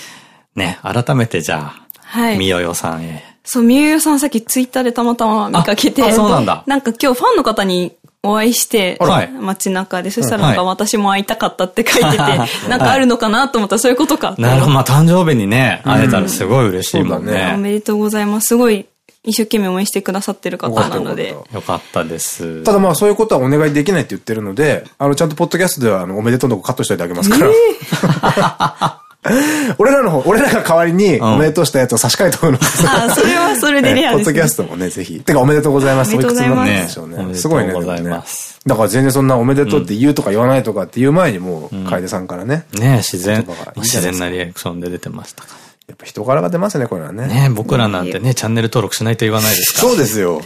ね、改めてじゃあ、はいみよよさんへ。そう、みゆゆさんさっきツイッターでたまたま見かけて。ああそうなんだなんか今日ファンの方にお会いして、はい街中で、そしたらなんかはい私も会いたかったって書いてて、なんかあるのかなと思ったらそういうことか。なるほど、まあ誕生日にね、会えたらすごい嬉しいもんね。おめでとうございます。すごい一生懸命応援してくださってる方なのでよか。ったよかったです。ただまあそういうことはお願いできないって言ってるので、あのちゃんとポッドキャストではあのおめでとうのとこカットしておいてあげますから。俺らの方、俺らが代わりにおめでとうしたやつを差し替えておくの。あ、それはそれでレアです、ねポッドキャ。ストもね、ぜひ。てかおめでとうございます。おめでとうございくつになったんでしょうね。ねすごいね。ございますだから全然そんなおめでとうって言うとか言わないとかっていう前にもう、楓さんからね。ね自然自然なリアクションで出てましたかやっぱ人柄が出ますね、これはね。ら。ね僕らなんてね、チャンネル登録しないと言わないですから。そうですよ。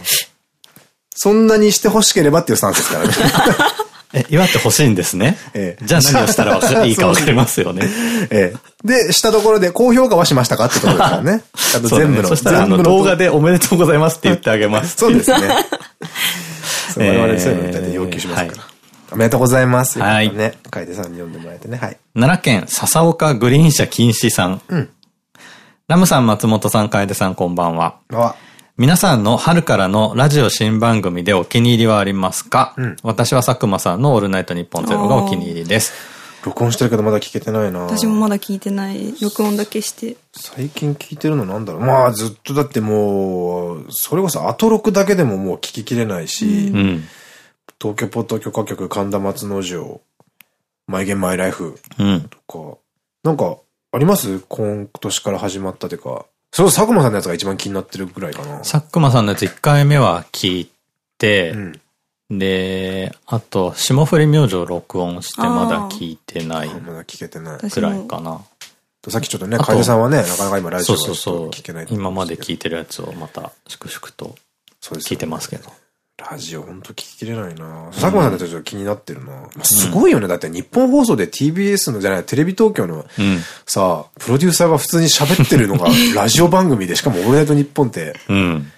そんなにして欲しければっていうスタンスですからね。え、祝ってほしいんですね？ええじゃあ何をしたらいいかわかりますよね。ええ。で、したところで高評価はしましたか？ってところですからね。あと全部の。そしたらあの動画でおめでとうございますって言ってあげます。そうですね。我々そういうの大体要求しますから。おめでとうございます。はいね。楓さんに読んでもらえてね。はい。奈良県笹岡グリーン車禁止さん。ラムさん、松本さん、楓さん、こんばんは。あ、皆さんの春からのラジオ新番組でお気に入りはありますか、私は佐久間さんのオールナイトニッポンゼロがお気に入りです。録音してるけどまだ聞けてないな私もまだ聞いてない。録音だけして。最近聞いてるのなんだろう。まあずっとだってもう、それこそアトロクだけでももう聞ききれないし、うん。東京ポッド許可局神田松之丞、マイゲンマイライフうん。とか、なんか、あります？今年から始まったてか。それこそ佐久間さんのやつが一番気になってるぐらいかな。佐久間さんのやつ1回目は聞いて、うん。で、あと、霜降り明星録音してまだ聞いてないまだ聞けてない。私くらいもかな。さっきちょっとね、楓さんはね、なかなか今ラジそオがうそうそう聞けない。今まで聞いてるやつをまた粛々と聞いてますけど。ラジオほんと聞ききれないな佐久間さんのやつちょっと気になってるな、まあすごいよね。だって日本放送で TBS のじゃない、テレビ東京のうん。さ、プロデューサーが普通に喋ってるのが ラジオ番組で、しかもオールナイトニッポンって、うん。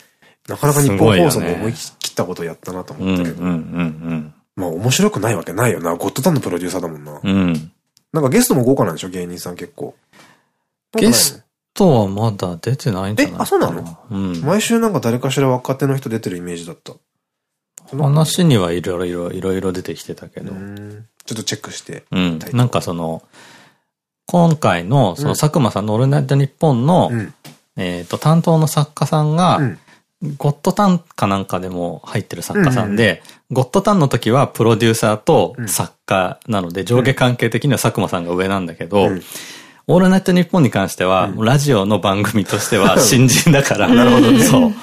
なかなか日本放送も思い切ったことやったなと。思ったけど。うん。まあ面白くないわけないよな。ゴッドタンのプロデューサーだもんな。うん。うん。なんかゲストも豪華なんでしょ？芸人さん結構。ゲストはまだ出てないんじゃないえあそうなの？うん。毎週なんか誰かしら若手の人出てるイメージだった。話にはいろいろ、いろいろ出てきてたけど。うんちょっとチェックして。うん。なんかその、今回の、その佐久間さんのオールナイトニッポンの、うん。えっと、担当の作家さんが、うんゴッドタンかなんかでも入ってる作家さんで、ゴッドタンの時はプロデューサーと作家なので、上下関係的には佐久間さんが上なんだけど、うんオールナイトニッポンに関しては、ラジオの番組としては 新人だから、なるほどね。そう。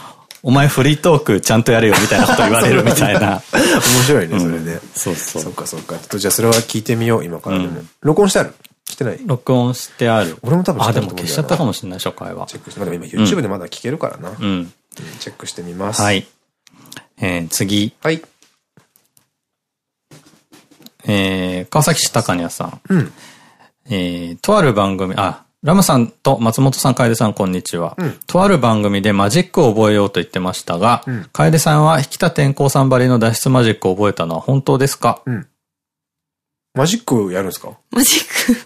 お前フリートークちゃんとやれよみたいなこと言われるみたいな。面白いね、それね。そうそそっかそっか。ちょっとじゃあそれは聞いてみよう、今からでも。録音してある？来てない？録音してある。俺も多分あ、でも消しちゃったかもしれない、初回はチ。ェックして。まあでも今 YouTube でまだ聞けるからな。うんうん。チェックしてみます。は。い。えー、次。はい。えー、川崎市高宮さん。うん。えー、とある番組、あ、ラムさんと松本さん、楓さん、こんにちは。うん。とある番組でマジックを覚えようと言ってましたが、うん。楓さんは引田天功さんばりの脱出マジックを覚えたのは本当ですか？マジックやるんですか？マジック。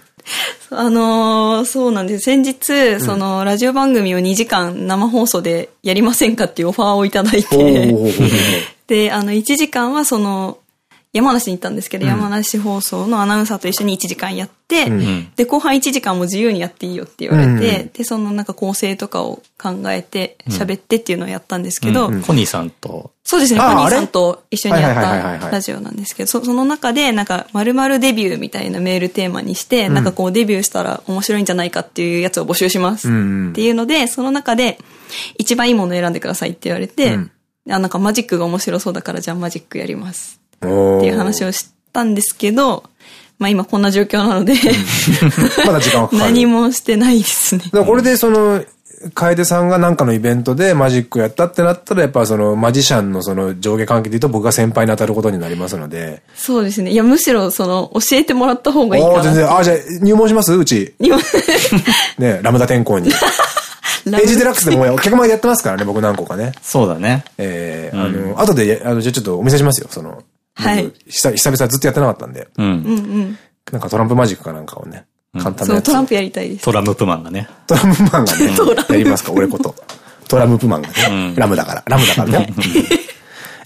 あのーそうなんです。先日、その、ラジオ番組を2時間生放送でやりませんかっていうオファーをいただいおて、ー。で、あの、1時間はその、山梨に行ったんですけど、山梨放送のアナウンサーと一緒に1時間やって、ん。で、後半1時間も自由にやっていいよって言われて、うん。で、そのなんか構成とかを考えて、喋ってっていうのをやったんですけど、コニーさんと、そうですね、コニーさんと一緒にやったラジオなんですけど、そその中で、なんか、〇〇デビューみたいなメールテーマにして、なんかこうデビューしたら面白いんじゃないかっていうやつを募集します。うんうんっていうので、その中で、一番いいものを選んでくださいって言われて、うん。あ、なんかマジックが面白そうだから、じゃあマジックやります。おーっていう話をしたんですけど、まあ今こんな状況なので、まだ時間はかかる。何もしてないですね。だからこれでその、楓さんがなんかのイベントでマジックやったってなったら、やっぱそのマジシャンのその上下関係で言うと僕が先輩に当たることになりますので。そうですね。いや、むしろ、その、教えてもらった方がいいかな。ああ、全然、ああ、じゃあ入門します？うち。今 ね、ラムダ天候に。ラエイジデラックスでもう結構やってますからね、僕何個かね。そうだね。ええあの、後で、あの、じゃあちょっとお見せしますよ、その。はい僕久久々ずっとやってなかったんで。うん。うんうん。なんかトランプマジックかなんかをね、簡単なそう。トランプやりたいです。トラムプマンがね。トランプマンがね、やりますか、俺こと。トランプマンがね。ラムだから、ラムだからね。うん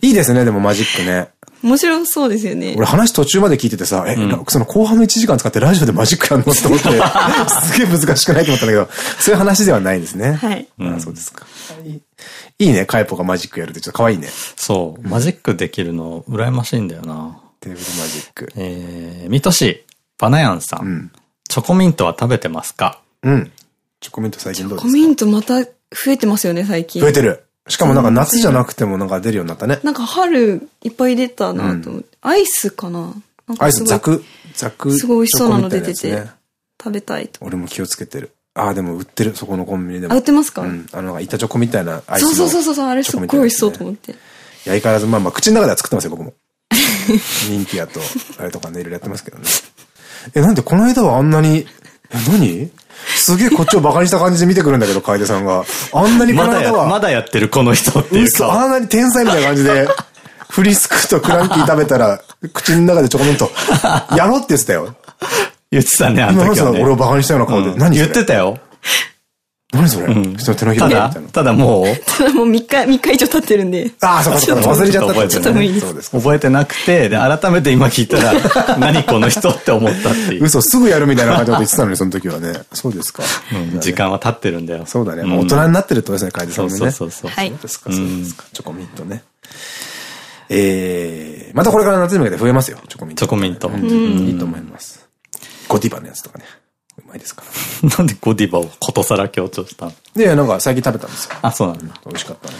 いいですね、でもマジックね。面白そうですよね。俺話途中まで聞いててさ、え、その後半の1時間使ってラジオでマジックやんのって思って、すげえ難しくないと思ったんだけど、そういう話ではないんですね。はいあそうですか。いいね、カイポがマジックやるってちょっと可愛いね。そう。マジックできるの、羨ましいんだよな。テーブルマジック。えー、水戸市、バナヤンさん。んチョコミントは食べてますか？うん。チョコミント最近どうですか？コミントまた増えてますよね、最近。増えてる。しかもなんか夏じゃなくてもなんか出るようになったね。なんか春いっぱい出たなと思って。アイスかな？なんかアイス、すごいザク、ザク。すごい美味しそうなの出てて食べたいと。俺も気をつけてる。ああ、でも売ってる、そこのコンビニでも。あ、売ってますか？うん。あの、板チョコみたいなアイスそうのそうそうそうそう、あれすっごい美味しそうと思って。いや、相変わらず、まあまあ、口の中では作ってますよ、僕も。ミンティアと、あれとかね、いろいろやってますけどね。え、なんでこの間はあんなに、え、何？すげえこっちをバカにした感じで見てくるんだけど、楓さんが。あんなにこまだや、の間は。まだやってるこの人っていう嘘、あか。んなに天才みたいな感じで、フリスクとクランキー食べたら、口の中でチョコミント、やろうって言ってたよ。言ってたね、あ今の時はね。俺をバカにしたような顔で。うん何それ？言ってたよ。何それ？人の手のひらみたいな、。ただもう、ただもう3日、3日以上経ってるんで。ああ、そうかそうか、忘れちゃったちょっと無理ですそうですか。覚えてなくて、で、改めて今聞いたら、何この人って思ったっていう。嘘、すぐやるみたいな感じのこと言ってたのに、その時はね。そうですか。うん時間は経ってるんだよ。そうだね。んもう大人になってるってことですね、楓さんもね。そうそうそうそう。はいそうですか、そうですか。チョコミントね。えー、またこれから夏に向けて増えますよ、チョコミント。チョコミントうんいいと思います。ゴディバのやつとかね。うまいですから。なんでゴディバをことさら強調したの？で、なんか最近食べたんですよ。あ、そうなんだ。美味しかったので。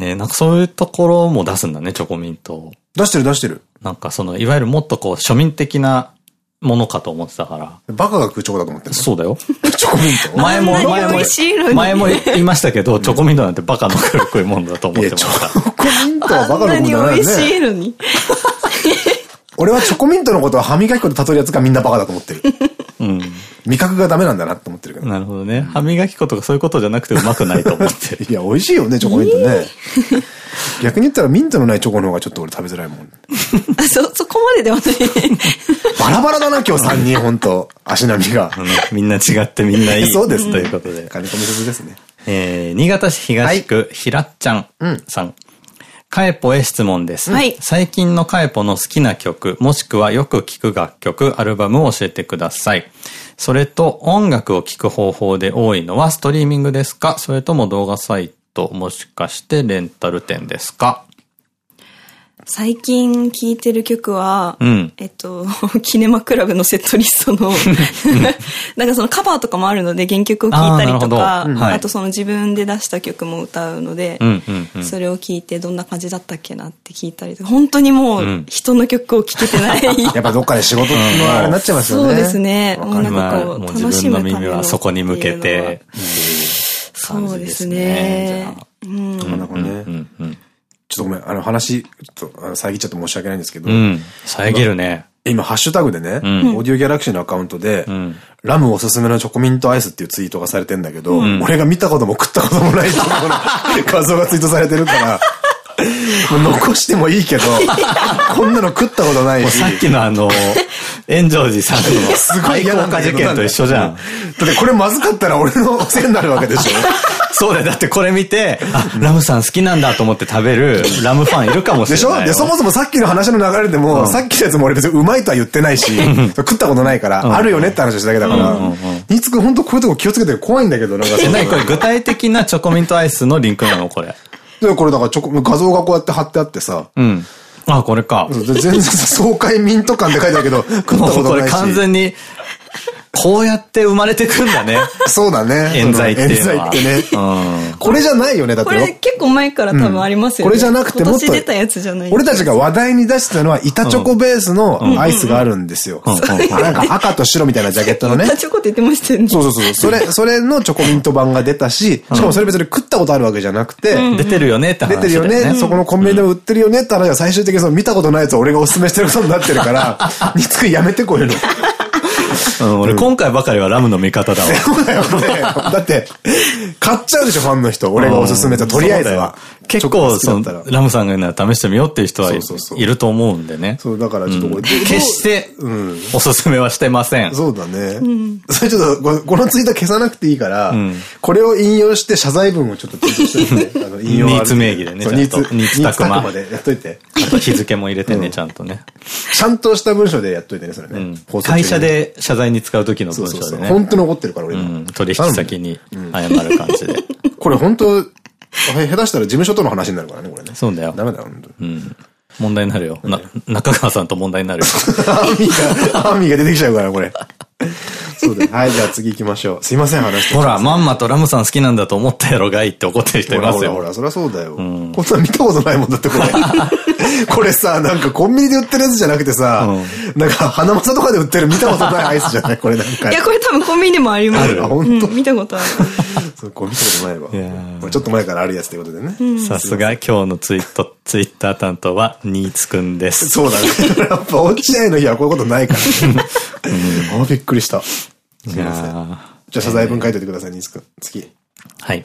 えーなんかそういうところも出すんだね、チョコミントを。出してる出してる。なんかその、いわゆるもっとこう、庶民的なものかと思ってたから。バカが食うチョコだと思ってるそうだよ。チョコミント？前も、前も前も言いましたけど、チョコミントなんてバカの食い物だと思っいや、チてました。ョコミントはバカの食うんじゃない美味しよね。いのに。俺はチョコミントのことは歯磨き粉と例えるやつがみんなバカだと思ってる。うん。味覚がダメなんだなって思ってるけど。なるほどね。歯磨き粉とかそういうことじゃなくてうまくないと思ってる。いや、美味しいよね、チョコミントね。逆に言ったらミントのないチョコの方がちょっと俺食べづらいもん。あ、そ、そこまでではない。バラバラだな、今日3人、ほんと。足並みが。みんな違ってみんないい。そうですということで。金子みすずですね。えー、新潟市東区、ひらっちゃんさん。カエポへ質問です。はい最近のカエポの好きな曲、もしくはよく聴く楽曲、アルバムを教えてください。それと、音楽を聴く方法で多いのはストリーミングですか？それとも動画サイト、もしかしてレンタル店ですか？最近聴いてる曲は、うんえっと、キネマクラブのセットリストの、なんかそのカバーとかもあるので原曲を聴いたりとか、うんはいあとその自分で出した曲も歌うので。それを聴いてどんな感じだったっけなって聞いたりとか、本当にもううん人の曲を聴けてない。やっぱどっかで仕事のあれになっちゃいますよね。そうですね。もうなんまあ、かこう、楽し自分のむための耳はそこに向けってそうですね。うん。なかなかね。ちょっとごめん、あの話、ちょっとあの遮っちゃって申し訳ないんですけど、うん。遮るね。今、ハッシュタグでね、んオーディオギャラクシーのアカウントで、んラムおすすめのチョコミントアイスっていうツイートがされてんだけど、俺が見たことも食ったこともないチョコの 画像がツイートされてるから、残してもいいけど、こんなの食ったことないし。さっきのあの、炎上寺さんのすごい嫌な事件と一緒じゃん。だってこれまずかったら俺のせいになるわけでしょ そうだよ。だってこれ見て、あ、ラムさん好きなんだと思って食べるラムファンいるかもしでしれないよ。ょ？で、そもそもさっきの話の流れでも、さっきのやつも俺別にうまいとは言ってないし、食ったことないから、あるよねって話をしただけだから、ニーツくん本当こういうとこ気をつけて怖いんだけど、なんかそ具体的なチョコミントアイスのリンクなの？これ。でこれだからチョコ、画像がこうやって貼ってあってさ、うん。あ、これか。で全然爽快ミント感って書いてあるけど、食ったこれことないし。完全に、こうやって生まれてくんだね。そうだね。冤罪って冤罪は。ってね。うん。これじゃないよね、だってよこれ結構前から多分ありますよね。これじゃなくてもっ出たやつじゃない俺たちが話題に出してたのは、板チョコベースのアイスがあるんですよ。なんか赤と白みたいなジャケットのね板。チョコって言ってましたよね。そうそうそう。それ、それのチョコミント版が出たし、しかもそれ別に食ったことあるわけじゃなくて、出てるよねって話出てるよだね、そこのコンビニでも売ってるよねって話は最終的にその見たことないやつを俺がおすすめしてることになってるから、につくやめてこういうの。うん、俺今回ばかりはラムの味方だわ。そうだよね。だって、買っちゃうでしょ、ファンの人。俺がおすすめた、とりあえずは。結構、そのラムさんが言うなら試してみようっていう人はいると思うんでね。そう、だからちょっとこれ、決して、おすすめはしてません。そうだね。それちょっとこ、このツイート消さなくていいから、これを引用して謝罪文をちょっとツイートして 引用あるニーツ名義でねそうちゃんとニーツ、ニーツタクマでやっといて。あと日付も入れてね、ちゃんとね。ちゃんとした文章でやっといてね、それね。会社で謝罪に使う時の。文章でね。本当に怒ってるから、俺今うん、取引先に謝る感じで。これ本当、へ下手したら事務所との話になるからね、これね。そうだよダメだよ、本当に。うん。問題になるよ。な、中川さんと問題になるよ。アーミーが、アーミーが出てきちゃうから、これ。そうだよ。はい、じゃあ次行きましょう。すいません、話して。ほら、まんまとラムさん好きなんだと思ったやろがいって怒ってる人いますよ。ほらほら、そりゃそうだよ。こんなん見たことないもんだって、これ。これさ、なんかコンビニで売ってるやつじゃなくてさ、なんか花正とかで売ってる見たことないアイスじゃない？これなんか。いや、これ多分コンビニでもあります。あ本当？うん見たことある。そうこれ見たことないわ。ちょっと前からあるやつってことでね。さすが今日のツイート、ツイッター担当は、ニーツくんです。そうだね。やっぱ落合の日はこういうことないからね。あ、びっくりした。すいみません。やじゃあ謝罪文書いておいてください、ニース君。次。ーはい。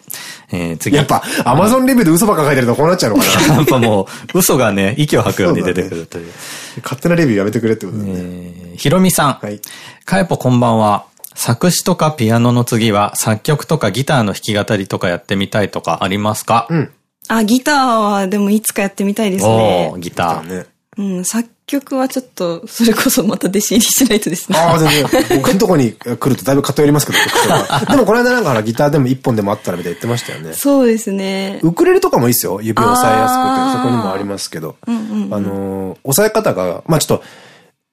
えー、次。やっぱ、アマゾンレビューで嘘ばっか書いてるとこうなっちゃうのかな。やっぱもう、嘘がね、息を吐くように出てくるという。勝手なレビューやめてくれってことでね。えーひろみさん。はい。かえぽこんばんは。作詞とかピアノの次は作曲とかギターの弾き語りとかやってみたいとかありますか？うん。あ、ギターはでもいつかやってみたいですおねー、。ギター。ね。うん、作曲はちょっと、それこそまた弟子入りしないとですね。ああ、全然。僕のとこに来るとだいぶ偏りますけど、でもこの間なんかギターでも一本でもあったらみたいな言ってましたよね。そうですね。ウクレレとかもいいですよ。指を押さえやすくて、そこにもありますけど。あのー、押さえ方が、まあちょっと、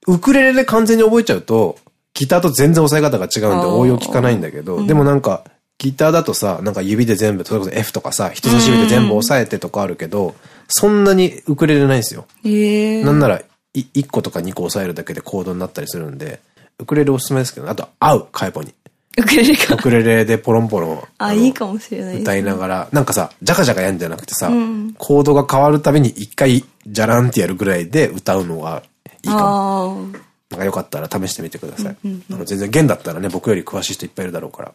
ウクレレで完全に覚えちゃうと、ギターと全然押さえ方が違うんで応用効かないんだけど、でもなんか、ギターだとさ、なんか指で全部、それこそ F とかさ、人差し指で全部押さえてとかあるけど、そんなにウクレレないんですよ。ええなんなら、い1個とか2個押さえるだけでコードになったりするんで、ウクレレおすすめですけど、あと、合う、カイポに。ウクレレかウ。クレレでポロンポロン。あ、のいいかもしれないです。歌いながら、なんかさ、ジャカジャカやんじゃなくてさ、んコードが変わるたびに一回、ジャランってやるぐらいで歌うのがいいかも。あなんかよかったら試してみてください。あの全然弦だったらね、僕より詳しい人いっぱいいるだろうから。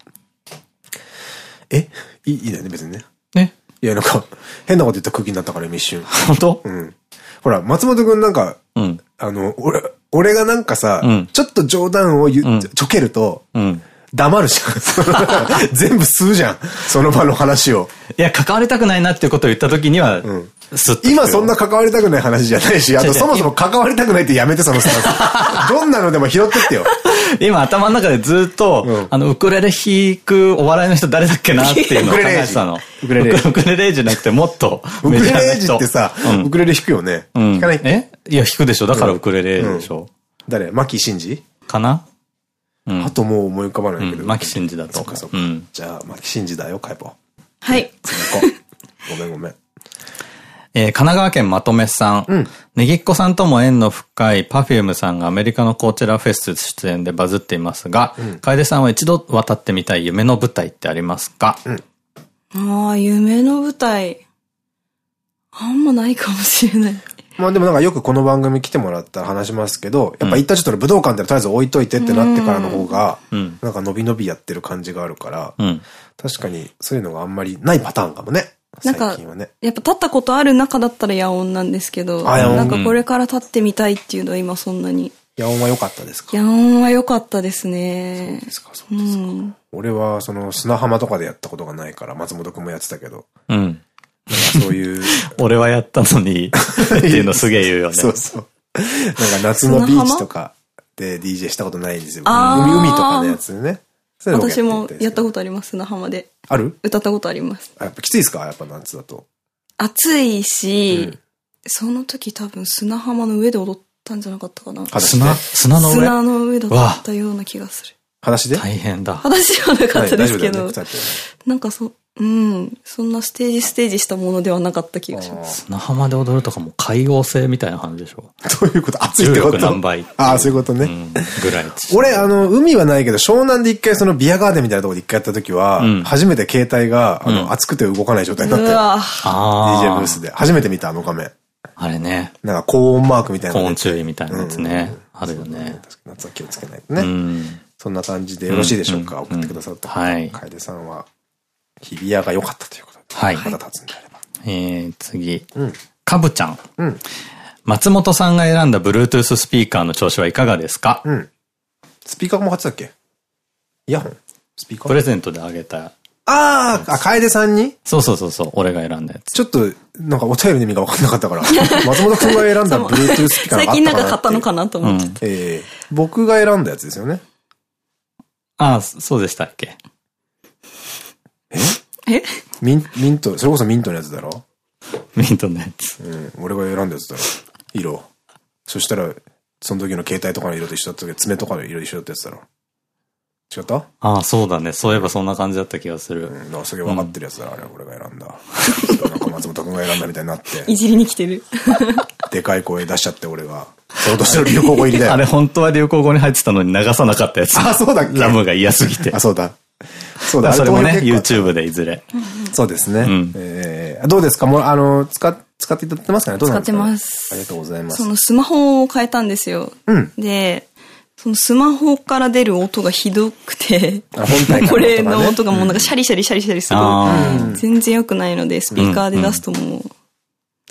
え？いいいいだよね、別にね。ねいや、なんか、変なこと言った空気になったから、今一瞬。本当？うん。ほら、松本くんなんか、うん。あの、俺、俺がなんかさ、うんちょっと冗談を言う、んちょけると、うん。黙るじゃん。全部吸うじゃん。その場の話を。いや、関わりたくないなっていうことを言った時には。今そんな。関わりたくない話じゃないし、あとそもそも関わりたくないってやめて、そのスタンス。どんなのでも拾ってってよ。今頭の中でずっと、うんあの、ウクレレ弾くお笑いの人誰だっけなっていうのを考えてたの。ウクレレウクレレじゃなくてもっとウクレメジャーな人。レジってさ、うんウクレレ弾くよね。うん弾かない？え？いや、弾くでしょ。だからウクレレでしょ。誰？牧真司かな？うん。あともう思い浮かばないけど。うん牧真司だとそっかそうん。じゃあ、牧真司だよ、カイポ。はい。ごめんごめん。えー神奈川県まとめさん。うんねぎっこさんとも縁の深い Perfume さんがアメリカのコーチェラフェス出演でバズっていますが、楓さんは一度渡ってみたい夢の舞台ってありますか、ああ、夢の舞台。あんまないかもしれない。まあでもなんかよくこの番組来てもらったら話しますけど、やっぱ一旦ちょっと武道館でとりあえず置いといてってなってからの方が、うんなんか伸び伸びやってる感じがあるから、うん。確かにそういうのがあんまりないパターンかもね。なんか最近はね。やっぱ立ったことある中だったら野音なんですけど、なんかこれから立ってみたいっていうのは今そんなに。野音は良かったですか？野音は良かったですね。ですか、そうですか。うん。俺は、その、砂浜とかでやったことがないから、松本くんもやってたけど、うん。なんかそういう、俺はやったのに、っていうのすげえ言うよね。そうそう。なんか夏のビーチとかで DJ したことないんですよ。海、海とかのやつでね。私もやったとことあります、砂浜で。ある？歌ったことあります。あやっぱきついですか？やっぱ夏だと。暑いし、うんその時多分砂浜の上で踊ったんじゃなかったかな。裸足で？砂、砂の上？砂の上だったような気がする。裸足で？大変だ。私はなかったですけど、なんかそ、うん、そんなステージステージしたものではなかった気がします。砂浜で踊るとかも海洋性みたいな感じでしょ。どういうこと？暑いってこと？何倍？ああ、そういうことね。うん。ぐらい。俺、あの、海はないけど、湘南で一回そのビアガーデンみたいなところで一回やった時は、うん初めて携帯が、あの、熱くて動かない状態になったよ。うわあ DJ あ。ブースで。初めて見た、あの画面。あれね。なんか高音マークみたいなの高で。温注意みたいなやつね。あるよね。確かに夏は気をつけないとうね。ん。そんな感じでよろしいでしょうか、うん送ってくださった方。はい楓さんは、日比谷が良かったということで。はいまた立つんであれば。えー、次。うん。かぶちゃん。うん。松本さんが選んだ Bluetooth スピーカーの調子はいかがですか？うん。スピーカーも貼ってたっけ？イヤホン？スピーカー？プレゼントであげた。あーあ、楓さんに？そうそうそうそう、俺が選んだやつ。ちょっと、なんかお便りの意味が分かんなかったから、松本くんが選んだ Bluetooth スピーカーがあったかなって最近なんか買ったのかなと思って。うんええ僕が選んだやつですよね。ああ、そうでしたっけ？え？ミン、ミント、それこそミントのやつだろ？ミントのやつ。うん。俺が選んだやつだろ色。そしたら、その時の携帯とかの色と一緒だったけど、爪とかの色一緒だったやつだろ違った？ああ、そうだね。そういえばそんな感じだった気がする。うん。なんかすげえ分かってるやつだ、あれ俺が選んだ。なんか松本くんが選んだみたいになって、いじりに来てる。でかい声出しちゃって俺が。その年の流行語入りだよ。あれ本当は流行語に入ってたのに流さなかったやつ。あ、そうだっけ？ラムが嫌すぎて。あ、そうだ。そうだ、それもね、YouTube でいずれ。そうですね。んえーどうですか？もう、あの、使っ、使っていただいてますかね？どうなんですか、ね、使ってますありがとうございますそ。のスマホを変えたんですよ。うんで、そのスマホから出る音がひどくて、これの音がもうなんかシャリシャリシャリシャリすあごい。全然良くないので、スピーカーで出すとも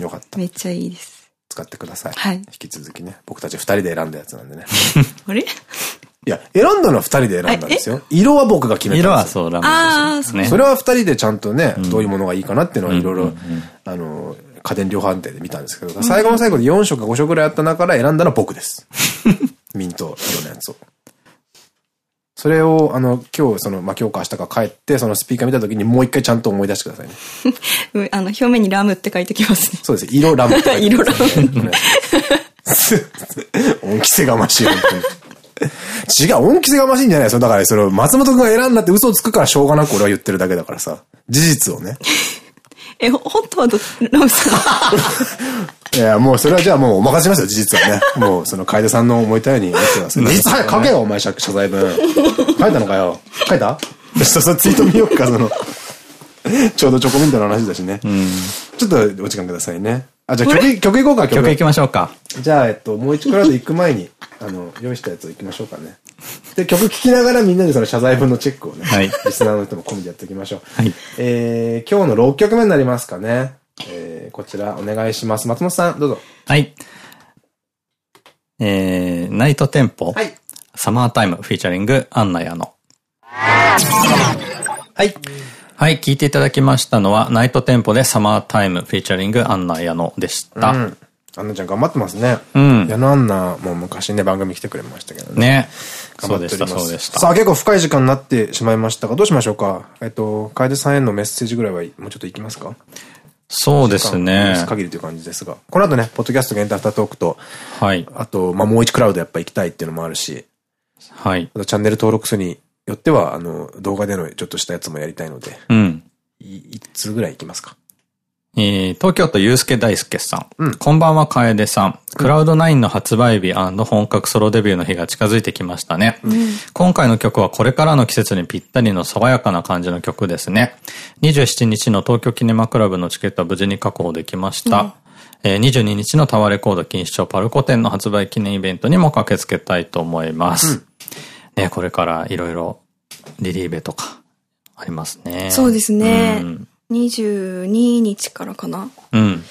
よかったう。めっちゃいいです。使ってください。はい引き続きね。僕たち二人で選んだやつなんでね。あれ？いや、選んだのは二人で選んだんですよ。色は僕が決めた。色はそう、ラムですね。それは二人でちゃんとね、どういうものがいいかなっていうのはいろいろ、あの、家電量販店で見たんですけど、最後の最後で4色か5色ぐらいあった中から選んだのは僕です。ミント色のやつを。それを、あの、今日、その、まあ、今日か明日か帰って、そのスピーカー見た時にもう一回ちゃんと思い出してくださいね。うんあの、表面にラムって書いてきますね。そうです。色ラムって書いて 色ラム。恩着せがましい、本当に。違う、恩着せがましいんじゃないですよ。だから、それを松本くんが選んだって嘘をつくからしょうがなく俺は言ってるだけだからさ。事実をね。え、ほ本当はど、ラムさん。いや、もうそれはじゃあもうお任せしますよ、事実はね。もうその楓さんの思いたようにやってください。事実早く書けよ、お前謝謝罪文。書いたのかよ。書いた？ちょっとそのツイート見ようか、その。ちょうどチョコミントの話だしね。ちょっとお時間くださいね。あ、じゃあ曲、曲いこうか、曲。曲行きましょうか。じゃあ、えっと、もう一クラウド行く前に、あの、用意したやつを行きましょうかね。で、曲聴きながらみんなでその謝罪文のチェックをね、はいリスナーの人も込みでやっていきましょう。はいえー、今日の6曲目になりますかね。えー、こちらお願いします。松本さん、どうぞ。はい。えー、ナイトテンポ。はい。サマータイムフィーチャリングアンナヤノ。はい。はい、聞いていただきましたのは、ナイトテンポでサマータイムフィーチャリングアンナヤノでした。うん。アンナちゃん頑張ってますね。うん矢野アンナも昔ね、番組来てくれましたけどね。ね。頑そうでした、張っておりますそうでした。さあ、結構深い時間になってしまいましたが、どうしましょうか？えっと、楓さんへのメッセージぐらいはもうちょっといきますか？そうですね。限りという感じですが。この後ね、ポッドキャスト限定アフタートークと、はい。あと、まあ、もう一クラウドやっぱ行きたいっていうのもあるし、はい。あとチャンネル登録数によっては、あの、動画でのちょっとしたやつもやりたいので、うん。い一通ぐらい行きますか？えー東京都ゆうすけ大輔さん。うんこんばんは、楓さん。クラウド9の発売日本格ソロデビューの日が近づいてきましたね。今回の曲はこれからの季節にぴったりの爽やかな感じの曲ですね。27日の東京キネマクラブのチケットは無事に確保できました。えー22日のタワーレコード錦糸町パルコ店の発売記念イベントにも駆けつけたいと思います。ね、これからいろいろリリーベとかありますね。そうですねうん22日からかなうん。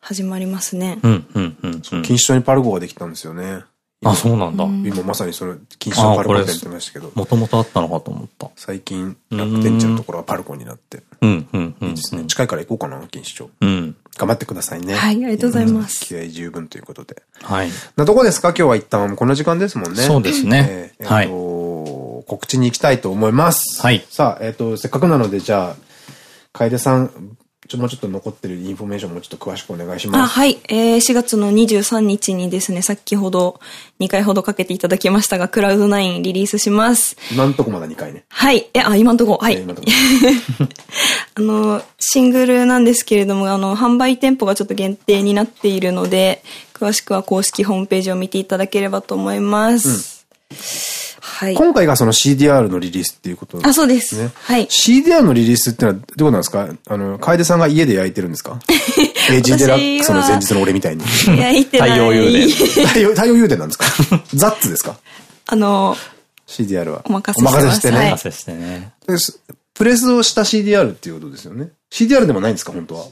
始まりますね。うん、うん、うん。うん錦糸町にパルコができたんですよね。あ、そうなんだ。今まさにその錦糸町パルコ店って言ってましたけど、もともとあったのかと思った。最近楽天地のところはパルコになって、うん、うん、うん。いいですね。近いから行こうかな、錦糸町。うん。頑張ってくださいね。はいありがとうございます気合十分ということで。はい。なとこですか？今日は一旦この時間ですもんね。そうですねえーえーはいと告知に行きたいと思います。はいさあ、えっ、と、せっかくなので、じゃあ、楓さん、ちょ、もうちょっと残ってるインフォメーションもちょっと詳しくお願いしあ、ます。はい。えー、4月の23日にですね、先ほど2回ほどかけていただきましたが、クラウド9リリースします。今んとこまだ2回ね。はい。え、あ、今んとこ、はい。えー今んとこ あの、シングルなんですけれども、あの、販売店舗がちょっと限定になっているので、詳しくは公式ホームページを見ていただければと思います。はい。今回がその CDR のリリースっていうことあ、そうです。ね。はい。CDR のリリースってのはどういうことなんですか？あの、楓さんが家で焼いてるんですか？エイジデラックスの前日の俺みたいに。いや、言ってない。太陽誘電太陽、太陽誘電なんですか？ザッツですか？あの、?CDR は。お任せしてお任せしてね。はいお任せしてね。ですプレスをした CDR っていうことですよね？CDR でもないんですか？本当は。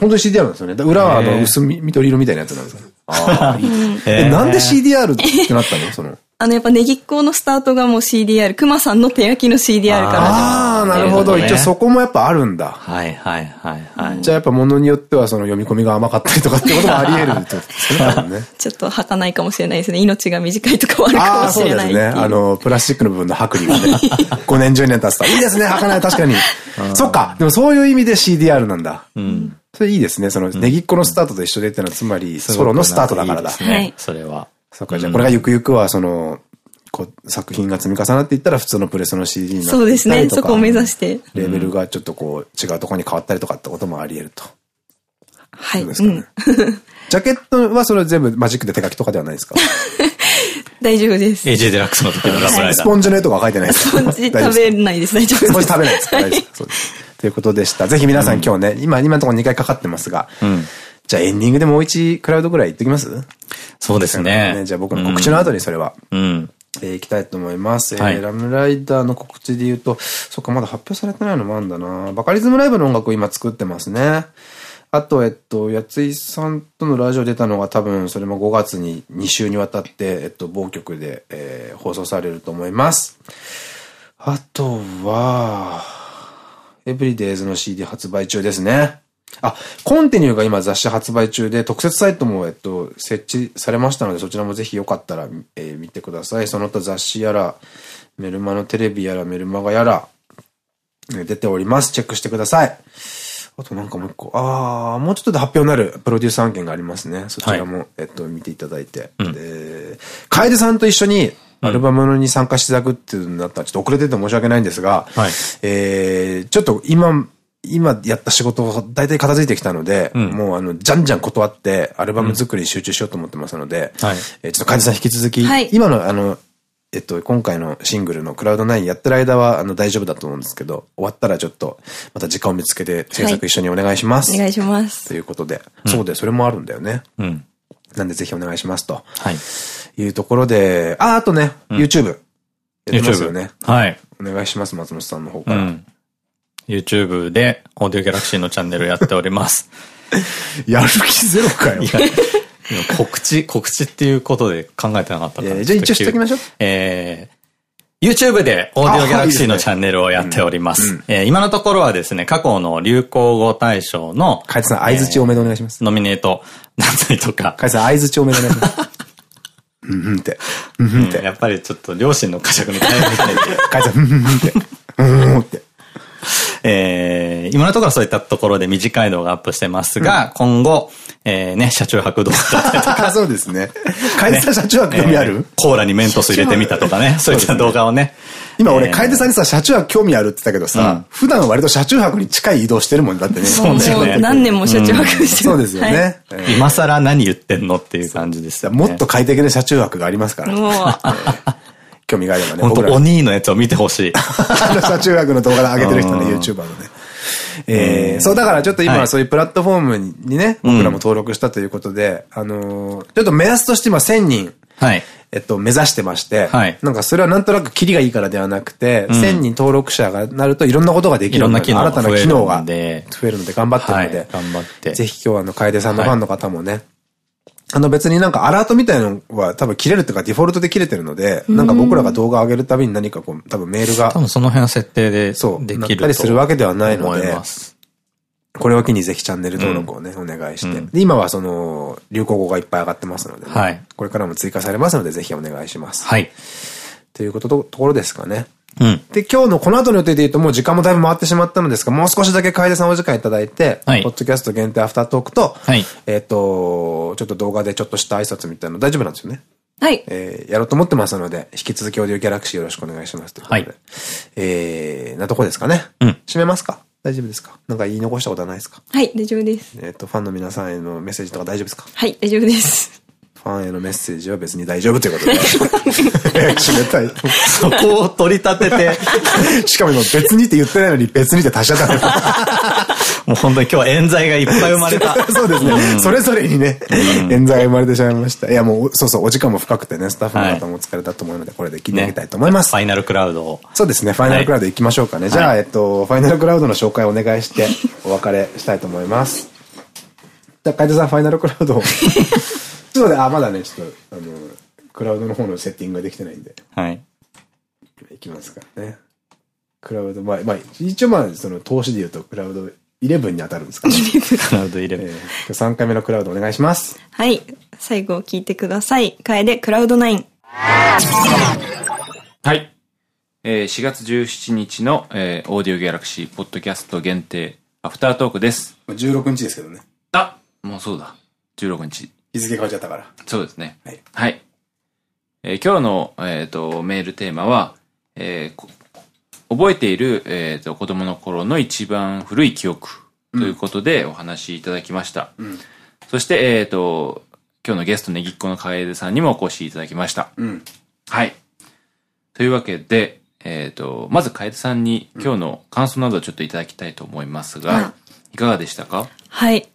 本当に CDR なんですよね。だ裏はあの薄み緑色みたいなやつなんですか？ああ、いい。え、なんで CDR ってなったの？その。あの、やっぱネギっ子のスタートがもう CDR、熊さんの手焼きの CDR からああ、なるほど。一応そこもやっぱあるんだ。はい、はい、はい、はい。じゃあやっぱ物によってはその読み込みが甘かったりとかってこともあり得るってことですね。ちょっと儚いかもしれないですね。命が短いとかはあるかもしそうですね。れないっていう。あの、プラスチックの部分の剥離がね、5年10年経つと。いいですね、儚い、確かに。そっか。でもそういう意味で CDR なんだ。うん。それいいですね。その、ネギっ子のスタートと一緒でってのは、つまり、ソロのスタートだからだ。すごくなんかいいはいですねそれは。そっか、じゃあこれがゆくゆくは、その、こう、作品が積み重なっていったら普通のプレスの CD になったりとか。そうですね。そこを目指して。レベルがちょっとこう、違うところに変わったりとかってこともあり得ると。はい。そうですかね？ジャケットはそれ全部マジックで手書きとかではないですか？大丈夫です。AJ デラックスの時のラブライダー。スポンジの絵とかは書いてないですかスポンジ食べないです。大丈夫です。スポンジ食べないですか大丈夫です。ということでした。ぜひ皆さん今日ね、今、今のところ2回かかってますが、うん。じゃあエンディングでもう1クラウドぐらい言っときます？そうですね。じゃあ僕の告知の後にそれは。うん。えー、いきたいと思います。はいえー、ラムライダーの告知で言うと、そっか、まだ発表されてないのもあるんだなバカリズムライブの音楽を今作ってますね。あと、えっと、やついさんとのラジオ出たのが多分、それも5月に2週にわたって、えっと、某局で、えー放送されると思います。あとは、エブリデイズの CD 発売中ですね。あ、コンティニューが今雑誌発売中で、特設サイトも、えっと、設置されましたので、そちらもぜひよかったら、えー見てください。その他雑誌やら、メルマのテレビやら、メルマガやら、えー出ております。チェックしてください。あとなんかもう一個、ああ、もうちょっとで発表になるプロデュース案件がありますね。そちらも、えっと、見ていただいて。うんで、楓さんと一緒に、アルバムに参加していただくっていうのになったら、ちょっと遅れてて申し訳ないんですが、はいえー、ちょっと今、今やった仕事を大体片付いてきたので、うんもうあの、じゃんじゃん断って、アルバム作りに集中しようと思ってますので、はいえーちょっと楓さん引き続き、はい今のあの、えっと、今回のシングルのクラウド9やってる間は、あの、大丈夫だと思うんですけど、終わったらちょっと、また時間を見つけて制作一緒にお願いします。お願いします。ということで、そうで、それもあるんだよね。うん。なんでぜひお願いしますとはい。いうところで、あ、あとね、YouTube。やってますよね。はい。お願いします、松本さんの方から。うん。YouTube で、オーディオギャラクシーのチャンネルやっております。やる気ゼロかよ。告知、告知っていうことで考えてなかったから。えーじゃあ一応しときましょうえー YouTube でオーディオギャラクシーのチャンネルをやっております。えー今のところはですね、過去の流行語大賞のカイツさん、相づち多めでお願いします。ノミネートだったりとか、カイツさん、相づち多めでお願いします。うんうんって。うんうんって。やっぱりちょっと両親の呵責みたいな。カイツさん、うんうんって。うんうんって。えー今のところそういったところで短い動画アップしてますが、今後、えーね、車中泊動画だったりとか、あ、そうですね。カイツさん、社長は興味あえーるコーラにメントス入れてみたとかね、そういった動画をね。今俺、えーカイツさんにさ、車中泊興味あるって言ったけどさ、普段は割と車中泊に近い移動してるもんだってね。そうですよねもう何年も車中泊してますそうですよはいね。えー今更何言ってんのっていう感じです。もっと快適な車中泊がありますから。興味があればね。本当お兄のやつを見てほしい。あの車中泊の動画上げてる人ね、うん YouTuber のね。えーそう、だからちょっと今そういうプラットフォームにね、僕らも登録したということで、あのーちょっと目安として今1000人、はい。えっと、目指してまして、はいなんかそれはなんとなくキリがいいからではなくて、うん1000人登録者がなるといろんなことができるようになるいろんな機能が新たな機能が増えるので頑張ってるので、はい頑張って。ぜひ今日はあの、楓さんのファンの方もね、あの別になんかアラートみたいなのは多分切れるっていうかデフォルトで切れてるので、なんか僕らが動画上げるたびに何かこう、多分メールが多分その辺は設定でそうできるたりするわけではないので。これを機にぜひチャンネル登録をね、お願いして。うんで今はその、流行語がいっぱい上がってますのでね、はいこれからも追加されますので、ぜひお願いします。はい。ということと、ところですかね。うん。で、今日のこの後の予定で言うともう時間もだいぶ回ってしまったのですが、もう少しだけ楓さんお時間いただいて、はいポッドキャスト限定アフタートークと、はいえっと、ちょっと動画でちょっとした挨拶みたいなの大丈夫なんですよね？はい。えー、やろうと思ってますので、引き続きオーディオギャラクシーよろしくお願いしますということで。はいえー、なとこですかね？うん閉めますか？大丈夫ですか？なんか言い残したことはないですか？はい、大丈夫です。えっと、ファンの皆さんへのメッセージとか大丈夫ですか？はい、大丈夫です。ファンへのメッセージは別に大丈夫ということで。締めたい。そこを取り立てて、しかも今別にって言ってないのに別にって足しちゃった。もう本当に今日は冤罪がいっぱい生まれた。そうですね。それぞれにね、冤罪が生まれてしまいました。いやもう、そうそう、お時間も深くてね、スタッフの方もお疲れだと思うので、これで切り上げたいと思います。ファイナルクラウドを。そうですね、ファイナルクラウド行きましょうかね。じゃあ、えっと、ファイナルクラウドの紹介をお願いして、お別れしたいと思います。じゃあ、楓さん、ファイナルクラウドを。ちょっとね、あ、まだね、ちょっと、あの、クラウドの方のセッティングができてないんで、はい。いきますからね。クラウド、まあ、まあ、一応まあ、その、投資で言うと、クラウド11に当たるんですかね。クラウド入れえー、今日3回目のクラウドお願いします。はい。最後聞いてください。楓クラウドナイン。はい。えー4月17日の、えーオーディオギャラクシーポッドキャスト限定アフタートークです。16日ですけどね。あもうそうだ。16日。日付変わっちゃったから。そうですね。はい。はい。えー今日の、えっ、と、メールテーマは、えーこ覚えている、えっ、と、子供の頃の一番古い記憶ということでお話しいただきました。んそして、えっ、と、今日のゲストねぎっこの楓さんにもお越しいただきました。うん。はい。というわけで、えっ、と、まず楓さんに今日の感想などをちょっといただきたいと思いますが、うんいかがでしたか？はい。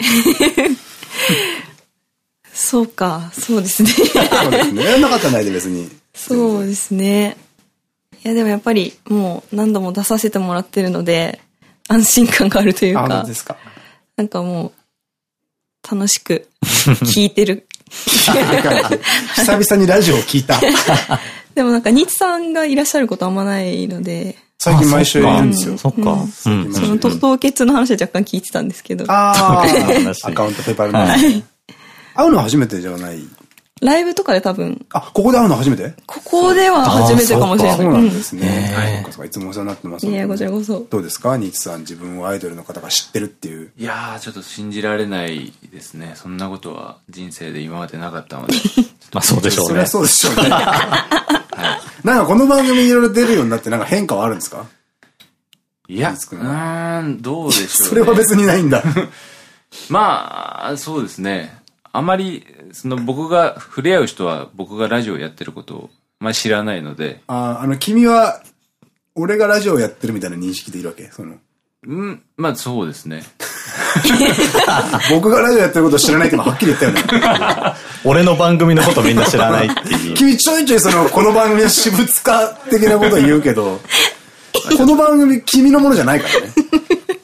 そうか、そうですね。そうですね。やらなかったらないで別に。そうですね。いや、でもやっぱりもう何度も出させてもらってるので、安心感があるというか当で、すか。なんかもう、楽しく聞いてる。久々にラジオを聞いた。でもなんか、ニツさんがいらっしゃることあんまないので、最近毎週いるんですよ。そっか。うん。その凍結の話は若干聞いてたんですけど、ああ、アカウントペーパルマン。会うのは初めてじゃない。ライブとかで多分、あ、ここで会うの初めて？ここでは初めてかもしれない。そうなんでうすね。はいそっかそっかいつもお世話になってますん。いや、こちらこそ。どうですか？ニーツさん、自分をアイドルの方が知ってるっていう。いやー、ちょっと信じられないですね。そんなことは人生で今までなかったので。まあそうでしょねそうりゃ。そうでしょうね。なんかこの番組いろいろ出るようになってなんか変化はあるんですか？いや、うん、どうでしょう、ね。それは別にないんだ。まあ、そうですね。あまり、その僕が触れ合う人は僕がラジオやってることを、まあ知らないので、ああの、君は、俺がラジオやってるみたいな認識でいるわけ？その。うん、まあそうですね。僕がラジオやってることを知らないってのははっきり言ったよね。俺の番組のことみんな知らないっていう。君ちょいちょいその、この番組の私物化的なことを言うけど、この番組君のものじゃないからね。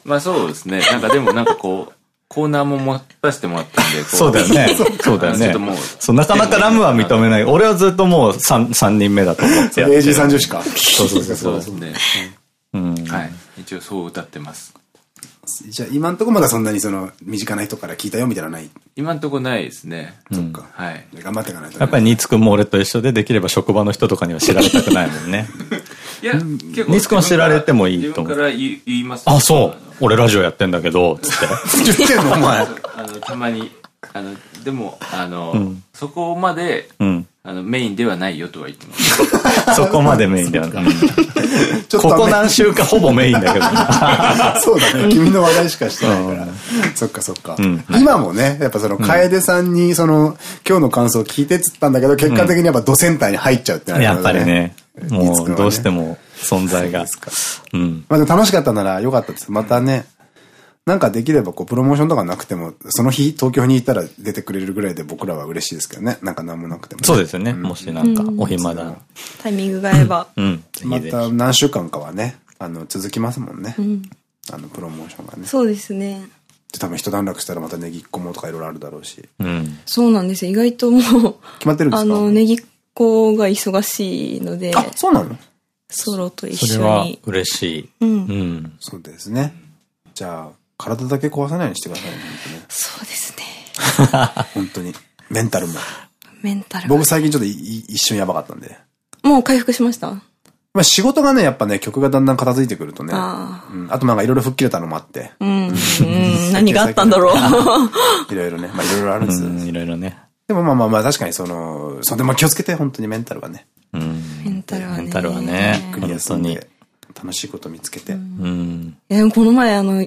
まあそうですね。なんかでもなんかこう、コーナーも持たせてもらったんで、こそうだよね。そうだよね。そう、なかなかラムは認めない。俺はずっともう3、三人目だと思ってやってる。AG30 しか。そうそうそうそうですね。うん。はい。一応そう歌ってます。じゃあ今んとこまだそんなにその、身近な人から聞いたよみたいなのない？今んとこないですね。そっか。はい。頑張っていかないとね。やっぱりニーツくんも俺と一緒でできれば職場の人とかには知られたくないもんね。いや、結構。ニス君は知られてもいいと思う自分から言いますあ、そう。俺ラジオやってんだけど、つって。言ってんのお前。あの、たまに、あの、でも、あの、んそこまで、うん。あの、メインではないよとは言ってます。そこまでメインではない。ちょっとここ何週かほぼメインだけど。そうだね。君の話題しかしてないから。そっかそっかん。今もね、やっぱその、楓さんにその、今日の感想を聞いてっつったんだけど、結果的にやっぱドセンターに入っちゃうってなるやっぱりね。もう、どうしても。も存在が。うん。まあでも楽しかったならよかったです。またね、なんかできればこう、プロモーションとかなくても、その日東京にいたら出てくれるぐらいで僕らは嬉しいですけどね。なんか何もなくても、そうですよね。もしなんか、お暇だ。タイミングが合えば。うん。ぜまた何週間かはね、あの、続きますもんね。あの、プロモーションがね。そうですね。で多分一段落したらまたネギっ子もとかいろいろあるだろうし。ひ。うん。そうなんですよ。意外ともう、決まってるんですか？あの、ネギっ子が忙しいので、あ、そうなの？ソロと一緒それはに。嬉しい。うん。うん。そうですね。じゃあ、体だけ壊さないようにしてくださいね、そうですね。本当ね。本当に。メンタルも。メンタルが僕最近ちょっと一瞬やばかったんで。もう回復しました？まあ仕事がね、やっぱね、曲がだんだん片付いてくるとね。あうん、あとなんかいろいろ吹っ切れたのもあって。うん。うん。何があったんだろう。いろいろね。まあいろいろあるんですよ。うん、いろいろね。でもまあまあまあ確かにその、それでも気をつけて、本当にメンタルはね。うん。メンタルはね。メンタルはね。クリア本当に。すんで、楽しいこと見つけて。うん。いや、でもこの前あの、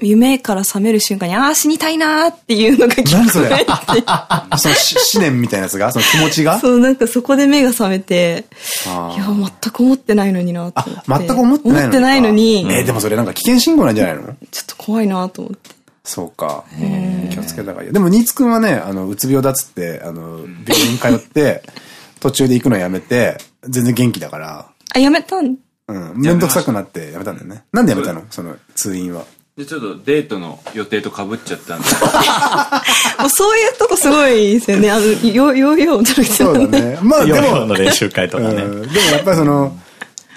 夢から覚める瞬間に、ああ、死にたいなーっていうのが聞何それこえて。そのし思念みたいなやつが？その気持ちが？そう、なんかそこで目が覚めて、あいや、全く思ってないのになって。あ、全く思ってないのにか。思ってないのに、えーでもそれなんか危険信号なんじゃないの？ちょっと怖いなと思って。そうか。気をつけた方がいいよ。でも、新津くんはね、あの、うつ病だっつって、あの、病院通って、途中で行くのやめて、全然元気だから、あ、やめたん？うん、めんどくさくなってやめたんだよね。なんでやめたの？その、通院は。で、ちょっとデートの予定と被っちゃったんで。もうそういうとこすごいですよね。あの、よ、よ、よ、驚きそうだね。まあでも、の練習会とかね。うんでもやっぱりその、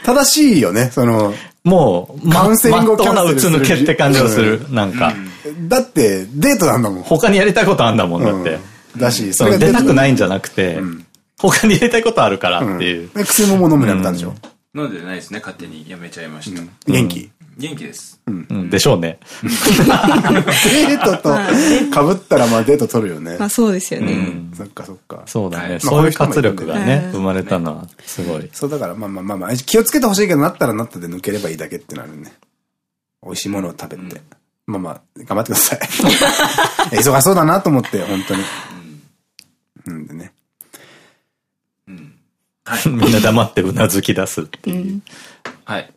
正しいよね、その、もう、ま、カウンセリングをキャンセルする抜けって感じをする。なんか、だって、デートなんだもん。他にやりたいことあんだもんだって。うんだし、その出たくないんじゃなくてん、他にやりたいことあるからっていう。で薬ももう飲むのやめたんでしょ？飲んでないですね、勝手にやめちゃいました。元気？元気です。うん、でしょうね。デートと被ったらまあデート取るよねま。あそうですよね。そっかそっか。はいそうだね。まあそういう活力がねう、ん生まれたのは、すごい。そうだからまあまあまあまあ、気をつけてほしいけど、なったらなったで抜ければいいだけってなるね。美味しいものを食べて。まあまあ、頑張ってください。忙しそうだなと思って、本当に。うんでね。みんな黙ってうなずき出すっていう。はい。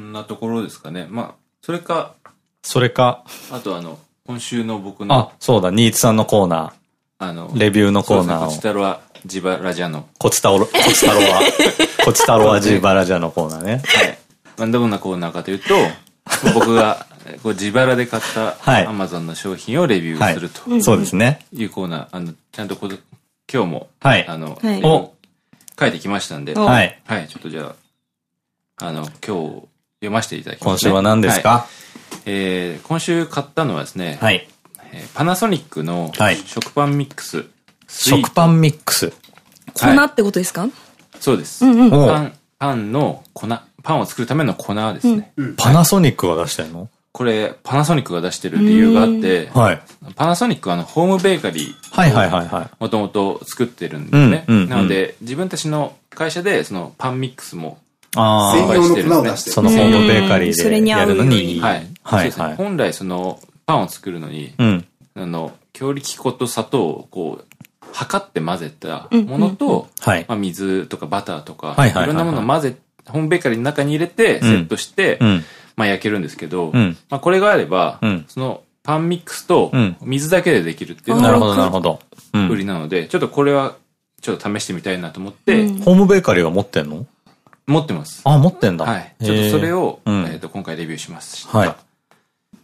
そんなところですかね。まあ、それか、それか、あとあの、今週の僕の、あ、そうだ、新津さんのコーナあの、ー、レビューのコーナーを。そうですねこち、たろはジバラジャの、こちたろ、こちたろは、こちたろはジーバラジャのコーナーね。はい。まあどんなコーナーかというと、僕が、こう自腹で買ったはい。アマゾンの商品をレビューすると。そうですね。いうコーナー、あの、ちゃんとこの今日も、はい。あの、はい。お。書いてきましたんで、お。ははい。い、ちょっとじゃあ、あの、今日読ませていただきます、今週は何ですはいかえー今週買ったのはですね、はい。えーパナソニックのはい食パンミックス。スイート食パンミックス。粉ってことですか？そうです。うんうん。おパン、パンの粉、パンを作るための粉ですね。パナソニックが出してんの？これ、パナソニックが出してる理由があって、はい。パナソニックはあの、ホームベーカリー、はいはいはいはい。もともと作ってるんですね。なので、自分たちの会社で、そのパンミックスも、専用の粉を出してる。そのホームベーカリーでやるのに。はい。はいはい。本来その、パンを作るのに、うん。あの、強力粉と砂糖をこう、測って混ぜたものと、はい。まあ、水とかバターとか、はいはいはいはいいろんなものを混ぜ、ホームベーカリーの中に入れて、セットして、うん。まあ焼けるんですけど、うんまあこれがあれば、うんそのパンミックスとうん水だけでできるっていうのがなるほどなるほど。うん売りなので、ちょっとこれはちょっと試してみたいなと思って、ホームベーカリーは持ってんの？持ってます。あ、持ってんだ。はい。ちょっとそれを。を、うんえっと、今回レビューします。はい。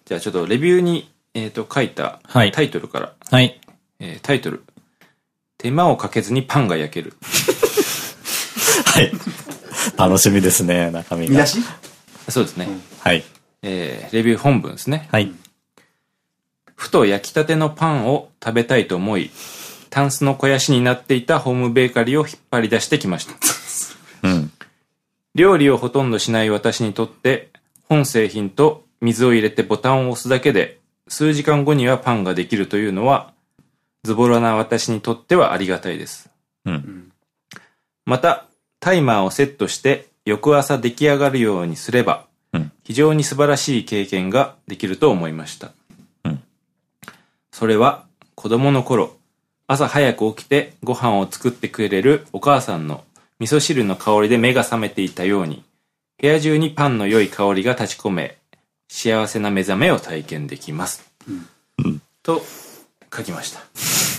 じゃあちょっとレビューに、えっと、書いたはいタイトルから、はい。えータイトル。手間をかけずにパンが焼ける。はい。楽しみですね、中身が見出。し？そうですね。はい。えーレビュー本文ですね。はい。ふと焼きたてのパンを食べたいと思い、タンスの肥やしになっていたホームベーカリーを引っ張り出してきました。うん。料理をほとんどしない私にとって、本製品と水を入れてボタンを押すだけで、数時間後にはパンができるというのは、ズボラな私にとってはありがたいです。うん。また、タイマーをセットして翌朝出来上がるようにすれば、うん非常に素晴らしい経験ができると思いました。うんそれは、子供の頃、朝早く起きてご飯を作ってくれるお母さんの味噌汁の香りで目が覚めていたように、部屋中にパンの良い香りが立ち込め、幸せな目覚めを体験できます。と、書きました。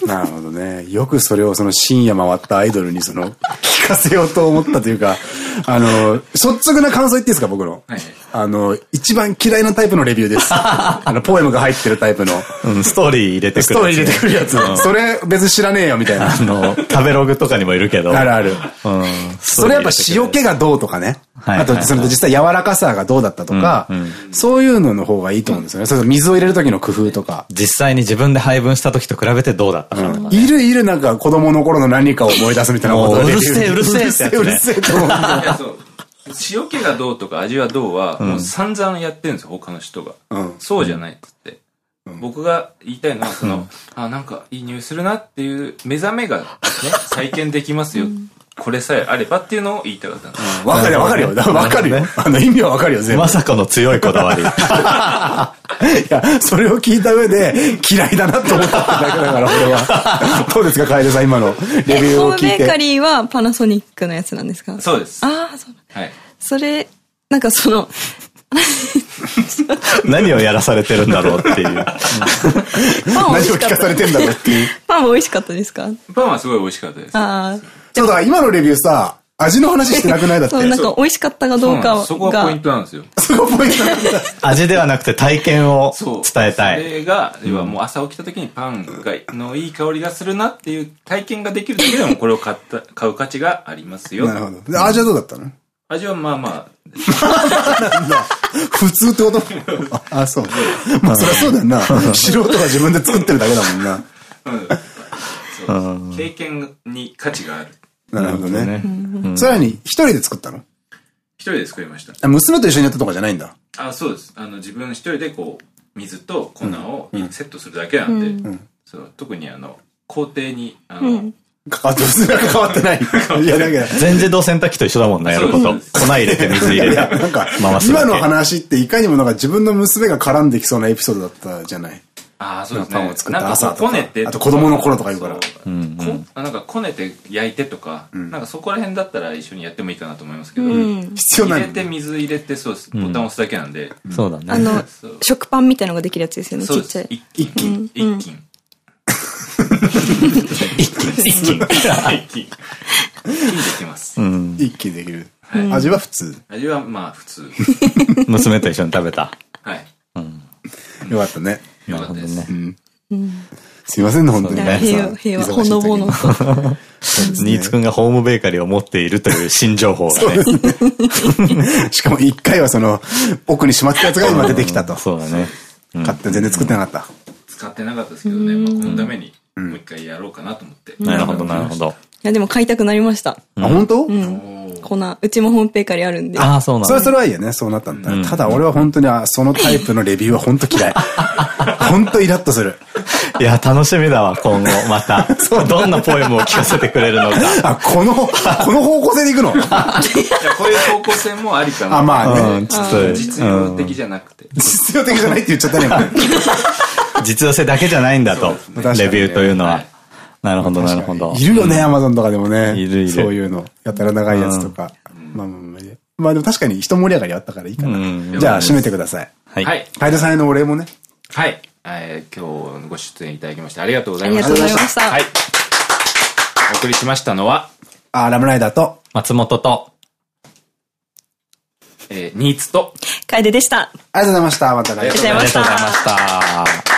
なるほどね。よくそれをその深夜回ったアイドルにその、聞かせようと思ったというか、あの、率直な感想言っていいですか、僕の？はいあの、一番嫌いなタイプのレビューです。あの、ポエムが入ってるタイプの。うん、ストーリー入れてくる。ストーリー入れてくるやつ。それ別に知らねえよ、みたいな。あの、食べログとかにもいるけど。あるある。うん。それやっぱ塩気がどうとかね。はいあと、その実際柔らかさがどうだったとか、そういうのの方がいいと思うんですよね。そ水を入れる時の工夫とか。実際に自分で配分した時と比べてどうだったかとかね。いるいるなんか子供の頃の何かを思い出すみたいなことうるせえうるせえうるせえうるせえと思う。塩気がどうとか味はどうは、もう散々やってるんですよ、他の人が。うんそうじゃないっつって。僕が言いたいのは、その、あ、なんかいい匂いするなっていう目覚めがね、再建できますよ。これさえあればっていうのを言いたかったんです。わかるよ、わかるよ。わかるよ。あの意味はわかるよ、全部。まさかの強いこだわり。いや、それを聞いた上で嫌いだなと思っただけだから、俺は。どうですか、楓さん、今のレビューホームを聞いて。ベーカリーはパナソニックのやつなんですか？そうです。ああ、そう。はい。それ、なんかその、何をやらされてるんだろうっていう。パン美何を聞か味しかった。されてんだろうっていう。パンも美味しかったですか？パンはすごい美味しかったです。ああ。そうだ、今のレビューさ、味の話してなくないだって？そう、なんか美味しかったかどうかそうなんですそこがポインが、トなんですよ。そこポイントなんだ。味ではなくて体験をそう。伝えたい。それが、要はもう朝起きた時にパンが、のいい香りがするなっていう体験ができるだけでもこれを買った、買う価値がありますよ。なるほど。で味はどうだったの？味はまあまあ、普通ってこと？あ、あそう。まあ、そりゃそうだよな。素人が自分で作ってるだけだもんな。そう経験に価値がある。なるほどね。ね。さらに、一人で作ったの？一人で作りました。あ娘と一緒にやったとかじゃないんだ。あ、そうです。あの、自分一人でこう、水と粉をセットするだけなんで、そう、特にあの、工程に、あの、関わって、娘は関わってない。いや、だけど。全自動洗濯機と一緒だもんな、やること。粉入れて水入いれて。や、なんか回、すだけ今の話っていかにもなんか自分の娘が絡んできそうなエピソードだったじゃない。ああ、そうですね。パンを作ったなんか朝とかこねてあと子供の頃とか言うからなんかこねて焼いてとか、なんかそこら辺だったら一緒にやってもいいかなと思いますけど、うん。必要ないの入れて水入れてそうです。ボタン押すだけなんで。そうだね。あの食パンみたいのができるやつですよね、ちっちゃい。。一斤。一斤。一気に。一斤。一斤。一斤できます。うん。一気にできる。味は普通。味はまあ普通。娘と一緒に食べた。はい。よかったね。よかったです。ね。すいませんね、本当にね。平和、平和、ほのぼのと。新津くんがホームベーカリーを持っているという新情報がね。しかも一回はその、奥にしまったやつが今出てきたと。そうだね。買って全然作ってなかった。使ってなかったですけどね、まあこのためにもう一回やろうかなと思って。なるほど、なるほど。いや、でも買いたくなりました。あ、本当？粉。うちもホームベーカリーあるんで。ああ、そうなんそれ。それはいいよね、そうなったんだ。ただ俺は本当に、あそのタイプのレビューは本当嫌い。本当イラッとする。いや、楽しみだわ、今後、また。どんなポエムを聞かせてくれるのか。あ、この、この方向性で行くの？いや、こういう方向性もありかな。あ、まあね。うん、ちょっと、実用的じゃなくて。実用的じゃないって言っちゃったね。今 実用性だけじゃないんだとレビューというのははい。なるほど、なるほど。いるよね、アマゾンとかでもね。いるいるそういうの。やたら長いやつとか。まあまあまあ。まあでも確かに一盛り上がりあったからいいかうんな。じゃあ、締めてください。はい。はい。楓さんへのお礼もね。はい。えー今日ご出演いただきましてありがとうござありがいました。とうございました。はい。お送りしましたのは、あ、ラムライダーと、松本と、えー、ニーツと、楓でした。ありがとうございました。また来週ありがとうございましたありがとうございました。